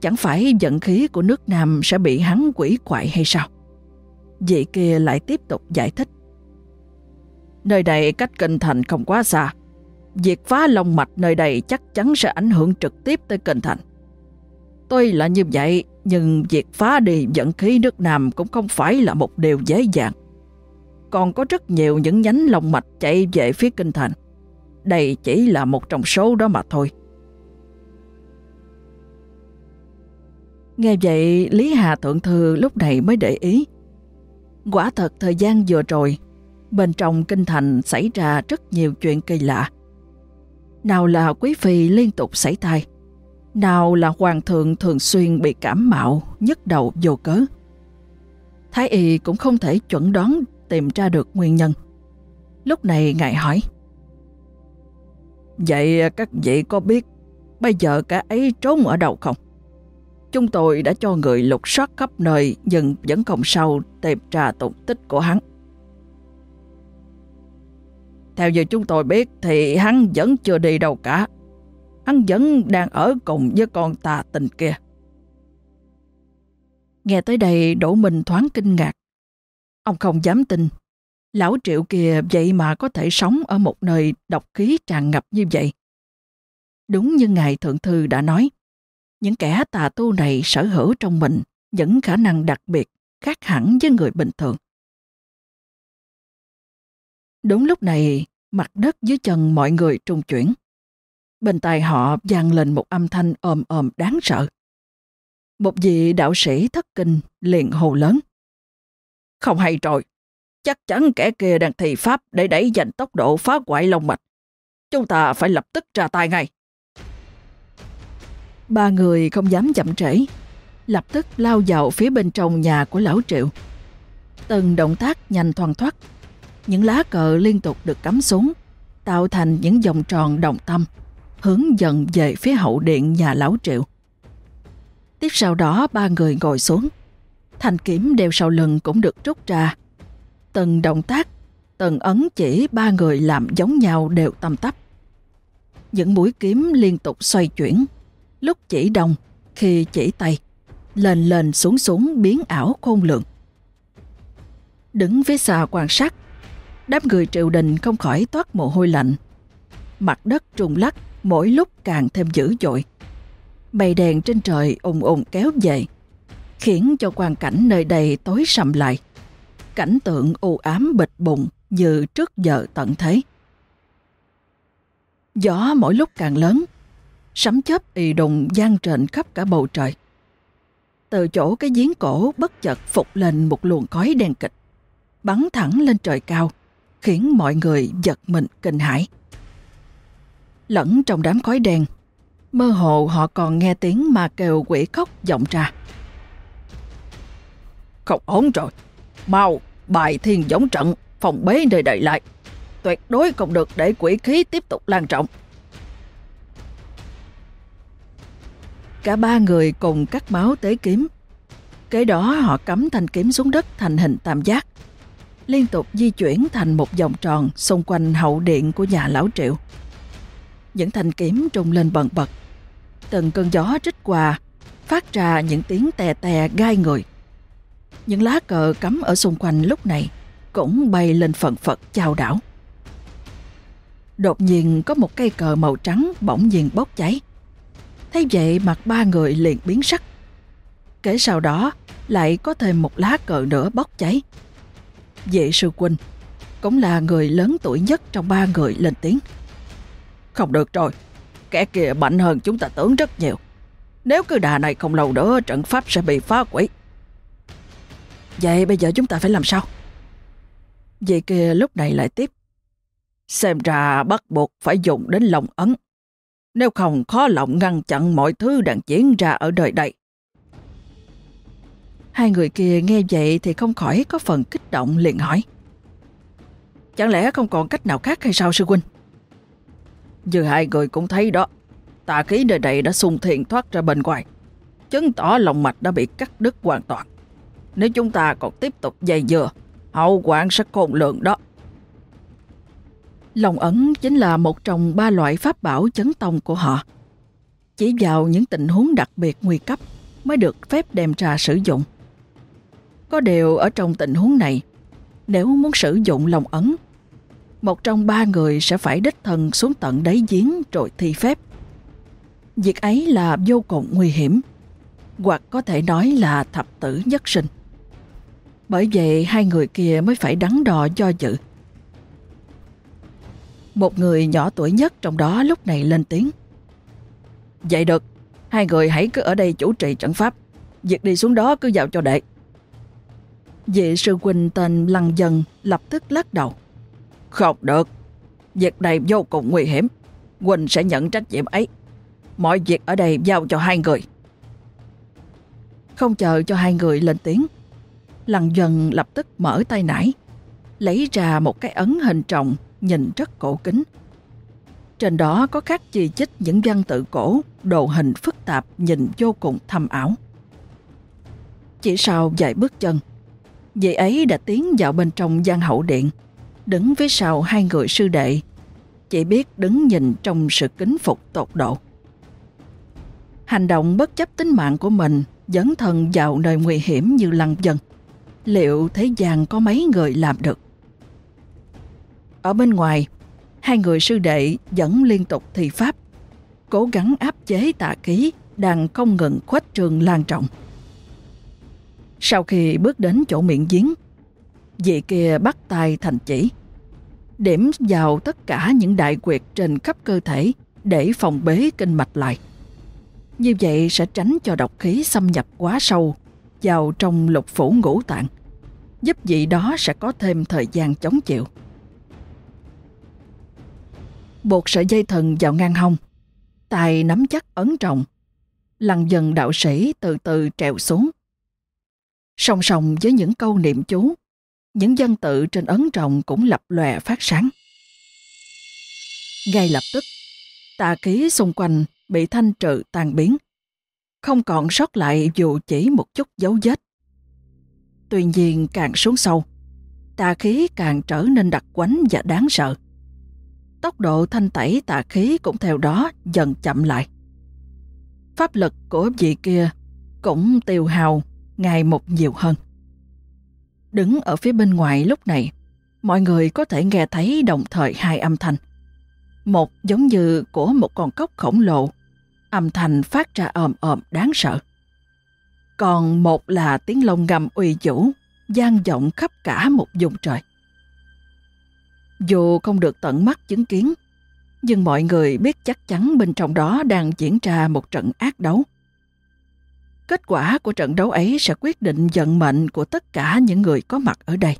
chẳng phải giận khí của nước Nam sẽ bị hắn quỷ quại hay sao? Vị kia lại tiếp tục giải thích. Nơi này cách kinh thành không quá xa. Việc phá long mạch nơi đây chắc chắn sẽ ảnh hưởng trực tiếp tới kinh thành. Tuy là như vậy, nhưng việc phá đi vận khí nước Nam cũng không phải là một điều dễ dàng. Còn có rất nhiều những nhánh lòng mạch chạy về phía kinh thành. Đây chỉ là một trong số đó mà thôi. Nghe vậy, Lý Hà Thượng Thư lúc này mới để ý. Quả thật thời gian vừa rồi, bên trong kinh thành xảy ra rất nhiều chuyện kỳ lạ. Nào là quý phi liên tục xảy thai, nào là hoàng thượng thường xuyên bị cảm mạo, nhức đầu vô cớ. Thái y cũng không thể chuẩn đoán tìm ra được nguyên nhân. Lúc này ngài hỏi. Vậy các vị có biết bây giờ cả ấy trốn ở đâu không? Chúng tôi đã cho người lục soát khắp nơi nhưng vẫn không sao tìm ra tung tích của hắn. Theo như chúng tôi biết thì hắn vẫn chưa đi đâu cả. Hắn vẫn đang ở cùng với con tà tình kia. Nghe tới đây Đỗ Minh thoáng kinh ngạc. Ông không dám tin. Lão triệu kia vậy mà có thể sống ở một nơi độc khí tràn ngập như vậy. Đúng như Ngài Thượng Thư đã nói, những kẻ tà tu này sở hữu trong mình những khả năng đặc biệt khác hẳn với người bình thường. Đúng lúc này, mặt đất dưới chân mọi người trung chuyển. Bên tai họ vang lên một âm thanh ồm ồm đáng sợ. Một vị đạo sĩ thất kinh liền hồ lớn. Không hay rồi, chắc chắn kẻ kia đang thi pháp để đẩy dành tốc độ phá hoại long mạch. Chúng ta phải lập tức ra tay ngay. Ba người không dám chậm trễ, lập tức lao vào phía bên trong nhà của lão Triệu. Từng động tác nhanh thoăn thoát, những lá cờ liên tục được cắm xuống, tạo thành những vòng tròn đồng tâm, hướng dần về phía hậu điện nhà lão Triệu. Tiếp sau đó ba người ngồi xuống, thanh kiếm đeo sau lưng cũng được rút ra. Từng động tác, từng ấn chỉ ba người làm giống nhau đều tâm tắp. Những mũi kiếm liên tục xoay chuyển, lúc chỉ đông, khi chỉ tay, lên lên xuống xuống biến ảo khôn lượng. Đứng phía xa quan sát, đám người triều đình không khỏi toát mồ hôi lạnh. Mặt đất trùng lắc mỗi lúc càng thêm dữ dội. Bầy đèn trên trời ùng ùng kéo về, khiến cho quan cảnh nơi đây tối sầm lại. Cảnh tượng u ám bịch bụng như trước giờ tận thế. Gió mỗi lúc càng lớn, sấm chớp ì đùng gian trện khắp cả bầu trời. Từ chỗ cái giếng cổ bất chợt phục lên một luồng khói đen kịch, bắn thẳng lên trời cao, khiến mọi người giật mình kinh hãi. Lẫn trong đám khói đen, mơ hồ họ còn nghe tiếng ma kêu quỷ khóc vọng ra. Không ổn rồi, mau bài thiên giống trận, phòng bế nơi đầy lại. Tuyệt đối không được để quỷ khí tiếp tục lan trọng. Cả ba người cùng cắt máu tế kiếm. Kế đó họ cắm thanh kiếm xuống đất thành hình tam giác, liên tục di chuyển thành một vòng tròn xung quanh hậu điện của nhà lão triệu. Những thanh kiếm trùng lên bần bật. Từng cơn gió trích qua, phát ra những tiếng tè tè gai người. Những lá cờ cắm ở xung quanh lúc này cũng bay lên phần phật chao đảo. Đột nhiên có một cây cờ màu trắng bỗng nhiên bốc cháy. Thấy vậy mặt ba người liền biến sắc. Kể sau đó lại có thêm một lá cờ nữa bốc cháy. Vệ sư huynh cũng là người lớn tuổi nhất trong ba người lên tiếng. Không được rồi, kẻ kia mạnh hơn chúng ta tưởng rất nhiều. Nếu cứ đà này không lâu nữa trận pháp sẽ bị phá quỷ. Vậy bây giờ chúng ta phải làm sao? Vậy kia lúc này lại tiếp. Xem ra bắt buộc phải dùng đến lòng ấn. Nếu không khó lòng ngăn chặn mọi thứ đang diễn ra ở đời đây. Hai người kia nghe vậy thì không khỏi có phần kích động liền hỏi. Chẳng lẽ không còn cách nào khác hay sao sư huynh? Như hai người cũng thấy đó, tà khí nơi đây đã xung thiện thoát ra bên ngoài, chứng tỏ lòng mạch đã bị cắt đứt hoàn toàn. Nếu chúng ta còn tiếp tục dày dừa, hậu quả sẽ khôn lượng đó. Lòng ấn chính là một trong ba loại pháp bảo chấn tông của họ. Chỉ vào những tình huống đặc biệt nguy cấp mới được phép đem ra sử dụng. Có điều ở trong tình huống này, nếu muốn sử dụng lòng ấn, một trong ba người sẽ phải đích thân xuống tận đáy giếng rồi thi phép. Việc ấy là vô cùng nguy hiểm, hoặc có thể nói là thập tử nhất sinh. Bởi vậy hai người kia mới phải đắn đo do dự. Một người nhỏ tuổi nhất trong đó lúc này lên tiếng. Vậy được, hai người hãy cứ ở đây chủ trì trận pháp. Việc đi xuống đó cứ giao cho đệ. Vị sư huynh tên Lăng Dân lập tức lắc đầu. Không được, việc này vô cùng nguy hiểm. Quỳnh sẽ nhận trách nhiệm ấy. Mọi việc ở đây giao cho hai người. Không chờ cho hai người lên tiếng, Lăng dần lập tức mở tay nải. lấy ra một cái ấn hình trọng nhìn rất cổ kính. Trên đó có các chi chích những văn tự cổ, đồ hình phức tạp nhìn vô cùng thâm ảo. Chỉ sau vài bước chân, vị ấy đã tiến vào bên trong gian hậu điện, đứng phía sau hai người sư đệ, chỉ biết đứng nhìn trong sự kính phục tột độ. Hành động bất chấp tính mạng của mình dấn thân vào nơi nguy hiểm như lăng dân. Liệu thế gian có mấy người làm được? Ở bên ngoài, hai người sư đệ vẫn liên tục thi pháp, cố gắng áp chế tà khí đang không ngừng khuếch trường lan trọng. Sau khi bước đến chỗ miệng giếng, vị kia bắt tay thành chỉ, điểm vào tất cả những đại quyệt trên khắp cơ thể để phòng bế kinh mạch lại. Như vậy sẽ tránh cho độc khí xâm nhập quá sâu vào trong lục phủ ngũ tạng, giúp vị đó sẽ có thêm thời gian chống chịu. Buộc sợi dây thần vào ngang hông, tài nắm chắc ấn trọng, lần dần đạo sĩ từ từ trèo xuống. Song song với những câu niệm chú, những văn tự trên ấn trọng cũng lập lòe phát sáng. Ngay lập tức, tà khí xung quanh bị thanh trừ tan biến. Không còn sót lại dù chỉ một chút dấu vết. Tuy nhiên càng xuống sâu, tà khí càng trở nên đặc quánh và đáng sợ. Tốc độ thanh tẩy tà khí cũng theo đó dần chậm lại. Pháp lực của vị kia cũng tiêu hào ngày một nhiều hơn. Đứng ở phía bên ngoài lúc này, mọi người có thể nghe thấy đồng thời hai âm thanh. Một giống như của một con cốc khổng lồ âm thanh phát ra ồm ồm đáng sợ. Còn một là tiếng lông ngầm uy vũ, gian vọng khắp cả một vùng trời. Dù không được tận mắt chứng kiến, nhưng mọi người biết chắc chắn bên trong đó đang diễn ra một trận ác đấu. Kết quả của trận đấu ấy sẽ quyết định vận mệnh của tất cả những người có mặt ở đây.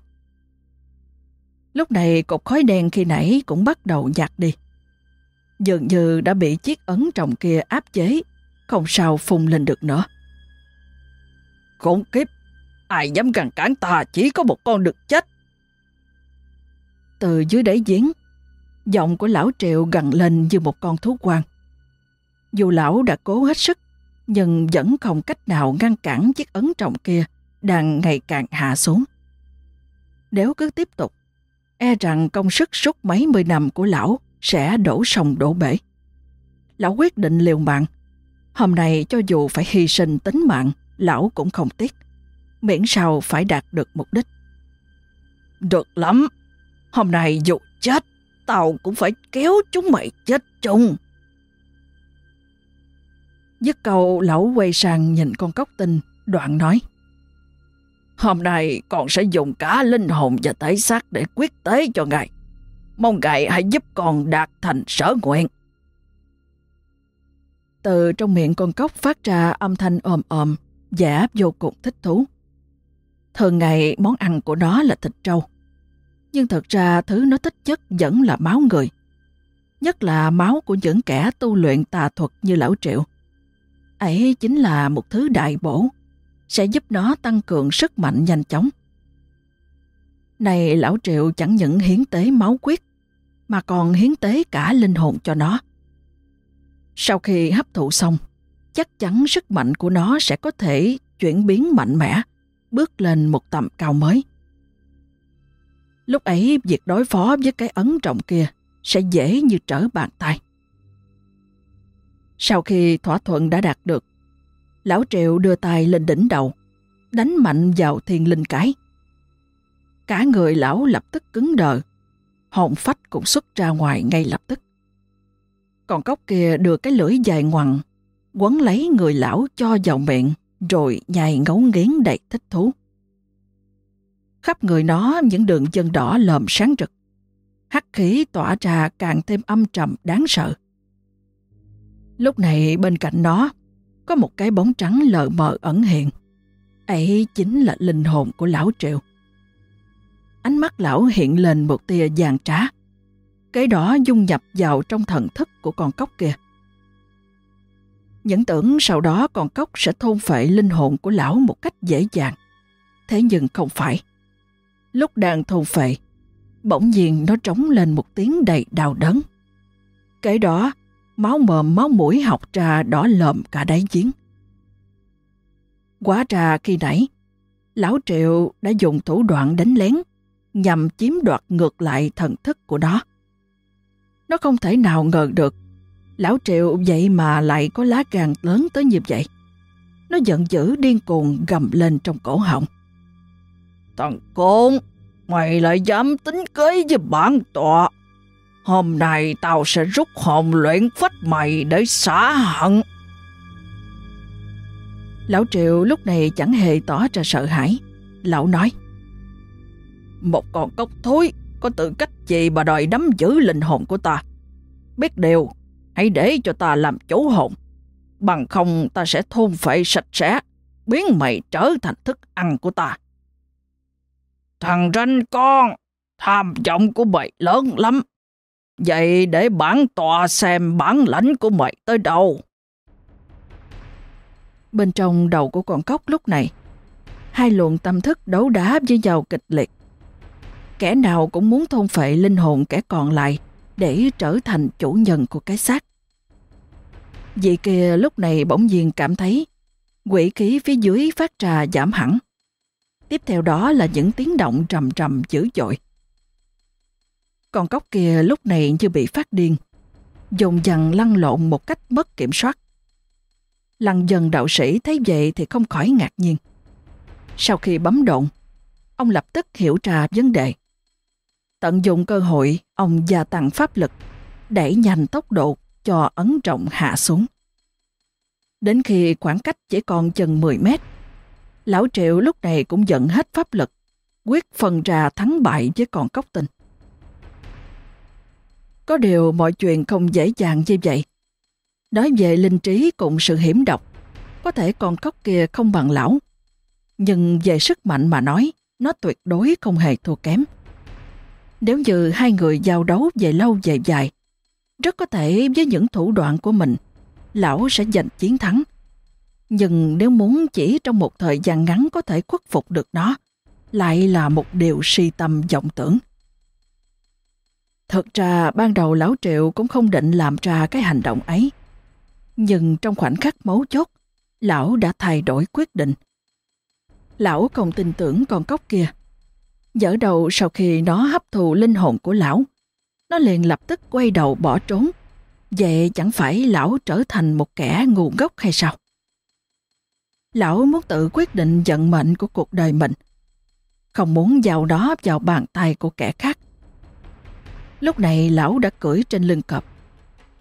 Lúc này cột khói đen khi nãy cũng bắt đầu nhạt đi dường như đã bị chiếc ấn trọng kia áp chế, không sao phun lên được nữa. Khốn kiếp, ai dám gần cản ta chỉ có một con được chết. Từ dưới đáy giếng, giọng của lão triệu gần lên như một con thú quang. Dù lão đã cố hết sức, nhưng vẫn không cách nào ngăn cản chiếc ấn trọng kia đang ngày càng hạ xuống. Nếu cứ tiếp tục, e rằng công sức suốt mấy mươi năm của lão sẽ đổ sông đổ bể. Lão quyết định liều mạng. Hôm nay cho dù phải hy sinh tính mạng, lão cũng không tiếc. Miễn sao phải đạt được mục đích. Được lắm. Hôm nay dù chết, tao cũng phải kéo chúng mày chết chung. Dứt câu lão quay sang nhìn con cốc tinh, đoạn nói. Hôm nay con sẽ dùng cả linh hồn và thể xác để quyết tế cho ngài mong ngài hãy giúp con đạt thành sở nguyện. Từ trong miệng con cốc phát ra âm thanh ồm ồm, giả vô cùng thích thú. Thường ngày món ăn của nó là thịt trâu. Nhưng thật ra thứ nó thích nhất vẫn là máu người. Nhất là máu của những kẻ tu luyện tà thuật như lão triệu. Ấy chính là một thứ đại bổ, sẽ giúp nó tăng cường sức mạnh nhanh chóng. Này lão triệu chẳng những hiến tế máu quyết, mà còn hiến tế cả linh hồn cho nó. Sau khi hấp thụ xong, chắc chắn sức mạnh của nó sẽ có thể chuyển biến mạnh mẽ, bước lên một tầm cao mới. Lúc ấy, việc đối phó với cái ấn trọng kia sẽ dễ như trở bàn tay. Sau khi thỏa thuận đã đạt được, Lão Triệu đưa tay lên đỉnh đầu, đánh mạnh vào thiên linh cái. Cả người lão lập tức cứng đờ, hồn phách cũng xuất ra ngoài ngay lập tức. Còn cốc kia đưa cái lưỡi dài ngoằn, quấn lấy người lão cho vào miệng, rồi nhai ngấu nghiến đầy thích thú. Khắp người nó những đường chân đỏ lợm sáng rực. Hắc khí tỏa ra càng thêm âm trầm đáng sợ. Lúc này bên cạnh nó có một cái bóng trắng lờ mờ ẩn hiện. Ấy chính là linh hồn của lão Triệu ánh mắt lão hiện lên một tia vàng trá. Cái đó dung nhập vào trong thần thức của con cốc kia. Những tưởng sau đó con cốc sẽ thôn phệ linh hồn của lão một cách dễ dàng. Thế nhưng không phải. Lúc đang thôn phệ, bỗng nhiên nó trống lên một tiếng đầy đau đớn. Cái đó, máu mồm máu mũi học trà đỏ lợm cả đáy giếng. Quá ra khi nãy, Lão Triệu đã dùng thủ đoạn đánh lén nhằm chiếm đoạt ngược lại thần thức của nó. Nó không thể nào ngờ được Lão Triệu vậy mà lại có lá gan lớn tới như vậy. Nó giận dữ điên cuồng gầm lên trong cổ họng. Thằng côn, mày lại dám tính kế với bản tọa. Hôm nay tao sẽ rút hồn luyện phách mày để xả hận. Lão Triệu lúc này chẳng hề tỏ ra sợ hãi. Lão nói. Một con cốc thối có tự cách gì mà đòi nắm giữ linh hồn của ta. Biết điều, hãy để cho ta làm chủ hồn. Bằng không ta sẽ thôn phệ sạch sẽ, biến mày trở thành thức ăn của ta. Thằng ranh con, tham vọng của mày lớn lắm. Vậy để bản tòa xem bản lãnh của mày tới đâu. Bên trong đầu của con cóc lúc này, hai luồng tâm thức đấu đá với nhau kịch liệt. Kẻ nào cũng muốn thôn phệ linh hồn kẻ còn lại để trở thành chủ nhân của cái xác. Vị kia lúc này bỗng nhiên cảm thấy quỷ khí phía dưới phát trà giảm hẳn. Tiếp theo đó là những tiếng động trầm trầm dữ dội. Con cóc kia lúc này như bị phát điên, dùng dằn lăn lộn một cách mất kiểm soát. Lăng dần đạo sĩ thấy vậy thì không khỏi ngạc nhiên. Sau khi bấm độn, ông lập tức hiểu ra vấn đề. Tận dụng cơ hội, ông gia tăng pháp lực, đẩy nhanh tốc độ cho ấn trọng hạ xuống. Đến khi khoảng cách chỉ còn chừng 10 mét, Lão Triệu lúc này cũng giận hết pháp lực, quyết phần ra thắng bại với con cốc tinh. Có điều mọi chuyện không dễ dàng như vậy. Nói về linh trí cùng sự hiểm độc, có thể con cóc kia không bằng lão. Nhưng về sức mạnh mà nói, nó tuyệt đối không hề thua kém. Nếu như hai người giao đấu về lâu về dài, rất có thể với những thủ đoạn của mình, lão sẽ giành chiến thắng. Nhưng nếu muốn chỉ trong một thời gian ngắn có thể khuất phục được nó, lại là một điều si tâm vọng tưởng. Thật ra ban đầu lão Triệu cũng không định làm ra cái hành động ấy. Nhưng trong khoảnh khắc mấu chốt, lão đã thay đổi quyết định. Lão còn tin tưởng con cóc kia. Dở đầu sau khi nó hấp thụ linh hồn của lão, nó liền lập tức quay đầu bỏ trốn. Vậy chẳng phải lão trở thành một kẻ ngu ngốc hay sao? Lão muốn tự quyết định vận mệnh của cuộc đời mình, không muốn giao đó vào bàn tay của kẻ khác. Lúc này lão đã cưỡi trên lưng cọp.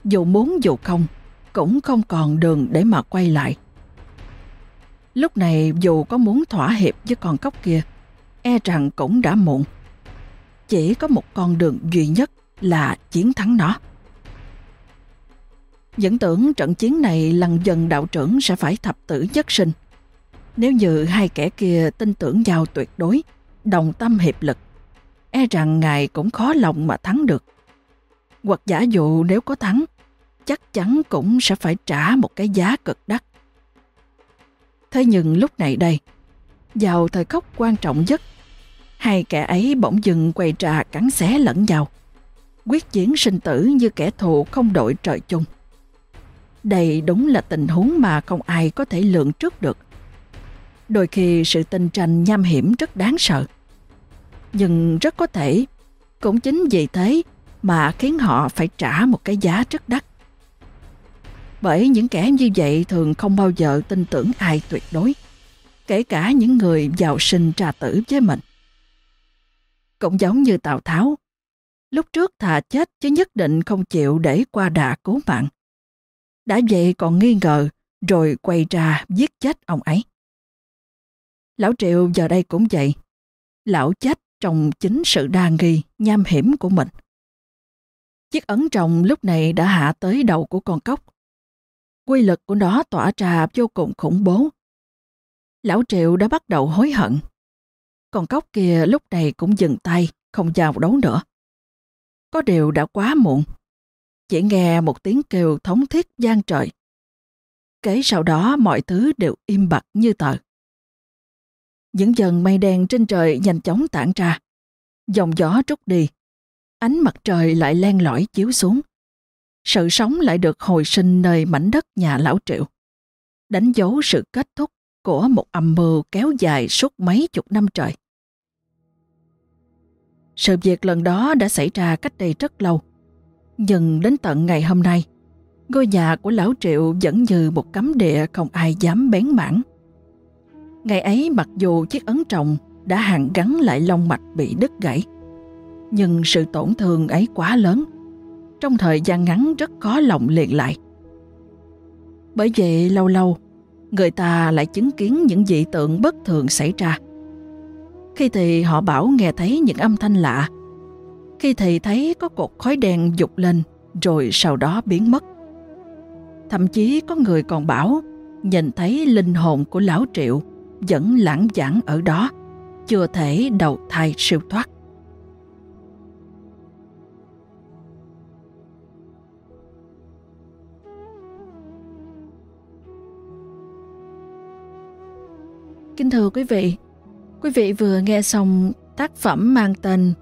Dù muốn dù không, cũng không còn đường để mà quay lại. Lúc này dù có muốn thỏa hiệp với con cóc kia, e rằng cũng đã muộn. Chỉ có một con đường duy nhất là chiến thắng nó. Vẫn tưởng trận chiến này lần dần đạo trưởng sẽ phải thập tử nhất sinh. Nếu như hai kẻ kia tin tưởng nhau tuyệt đối, đồng tâm hiệp lực, e rằng ngài cũng khó lòng mà thắng được. Hoặc giả dụ nếu có thắng, chắc chắn cũng sẽ phải trả một cái giá cực đắt. Thế nhưng lúc này đây, vào thời khắc quan trọng nhất, hai kẻ ấy bỗng dừng quay trà cắn xé lẫn nhau quyết chiến sinh tử như kẻ thù không đội trời chung. Đây đúng là tình huống mà không ai có thể lượng trước được. Đôi khi sự tình tranh nham hiểm rất đáng sợ. Nhưng rất có thể, cũng chính vì thế mà khiến họ phải trả một cái giá rất đắt. Bởi những kẻ như vậy thường không bao giờ tin tưởng ai tuyệt đối, kể cả những người giàu sinh trà tử với mình. Cũng giống như Tào Tháo, Lúc trước thà chết chứ nhất định không chịu để qua đà cố mạng. Đã vậy còn nghi ngờ, rồi quay ra giết chết ông ấy. Lão Triệu giờ đây cũng vậy. Lão chết trong chính sự đa nghi, nham hiểm của mình. Chiếc ấn trồng lúc này đã hạ tới đầu của con cốc. Quy lực của nó tỏa ra vô cùng khủng bố. Lão Triệu đã bắt đầu hối hận. Con cốc kia lúc này cũng dừng tay, không giao đấu nữa. Có điều đã quá muộn. Chỉ nghe một tiếng kêu thống thiết gian trời. Kế sau đó mọi thứ đều im bặt như tờ. Những dần mây đen trên trời nhanh chóng tản ra. Dòng gió trút đi, ánh mặt trời lại len lỏi chiếu xuống. Sự sống lại được hồi sinh nơi mảnh đất nhà lão triệu, đánh dấu sự kết thúc của một âm mưu kéo dài suốt mấy chục năm trời. Sự việc lần đó đã xảy ra cách đây rất lâu, nhưng đến tận ngày hôm nay, ngôi nhà của lão Triệu vẫn như một cấm địa không ai dám bén mảng. Ngày ấy mặc dù chiếc ấn trọng đã hàn gắn lại lông mạch bị đứt gãy, nhưng sự tổn thương ấy quá lớn, trong thời gian ngắn rất khó lòng liền lại. Bởi vậy lâu lâu, người ta lại chứng kiến những dị tượng bất thường xảy ra. Khi thì họ bảo nghe thấy những âm thanh lạ, khi thì thấy có cột khói đen dục lên rồi sau đó biến mất. Thậm chí có người còn bảo nhìn thấy linh hồn của lão triệu vẫn lãng giảng ở đó, chưa thể đầu thai siêu thoát. Kính thưa quý vị, quý vị vừa nghe xong tác phẩm mang tên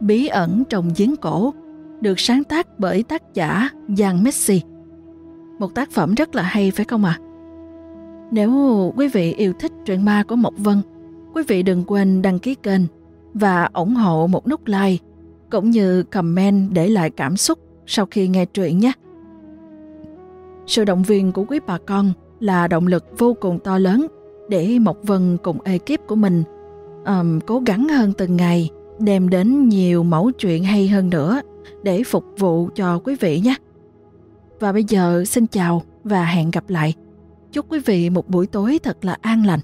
Bí ẩn trong giếng cổ, được sáng tác bởi tác giả Giang Messi. Một tác phẩm rất là hay phải không ạ? À? Nếu quý vị yêu thích truyện ma của Mộc Vân, quý vị đừng quên đăng ký kênh và ủng hộ một nút like cũng như comment để lại cảm xúc sau khi nghe truyện nhé. Sự động viên của quý bà con là động lực vô cùng to lớn để Mộc Vân cùng ekip của mình um, cố gắng hơn từng ngày đem đến nhiều mẫu chuyện hay hơn nữa để phục vụ cho quý vị nhé. Và bây giờ xin chào và hẹn gặp lại. Chúc quý vị một buổi tối thật là an lành.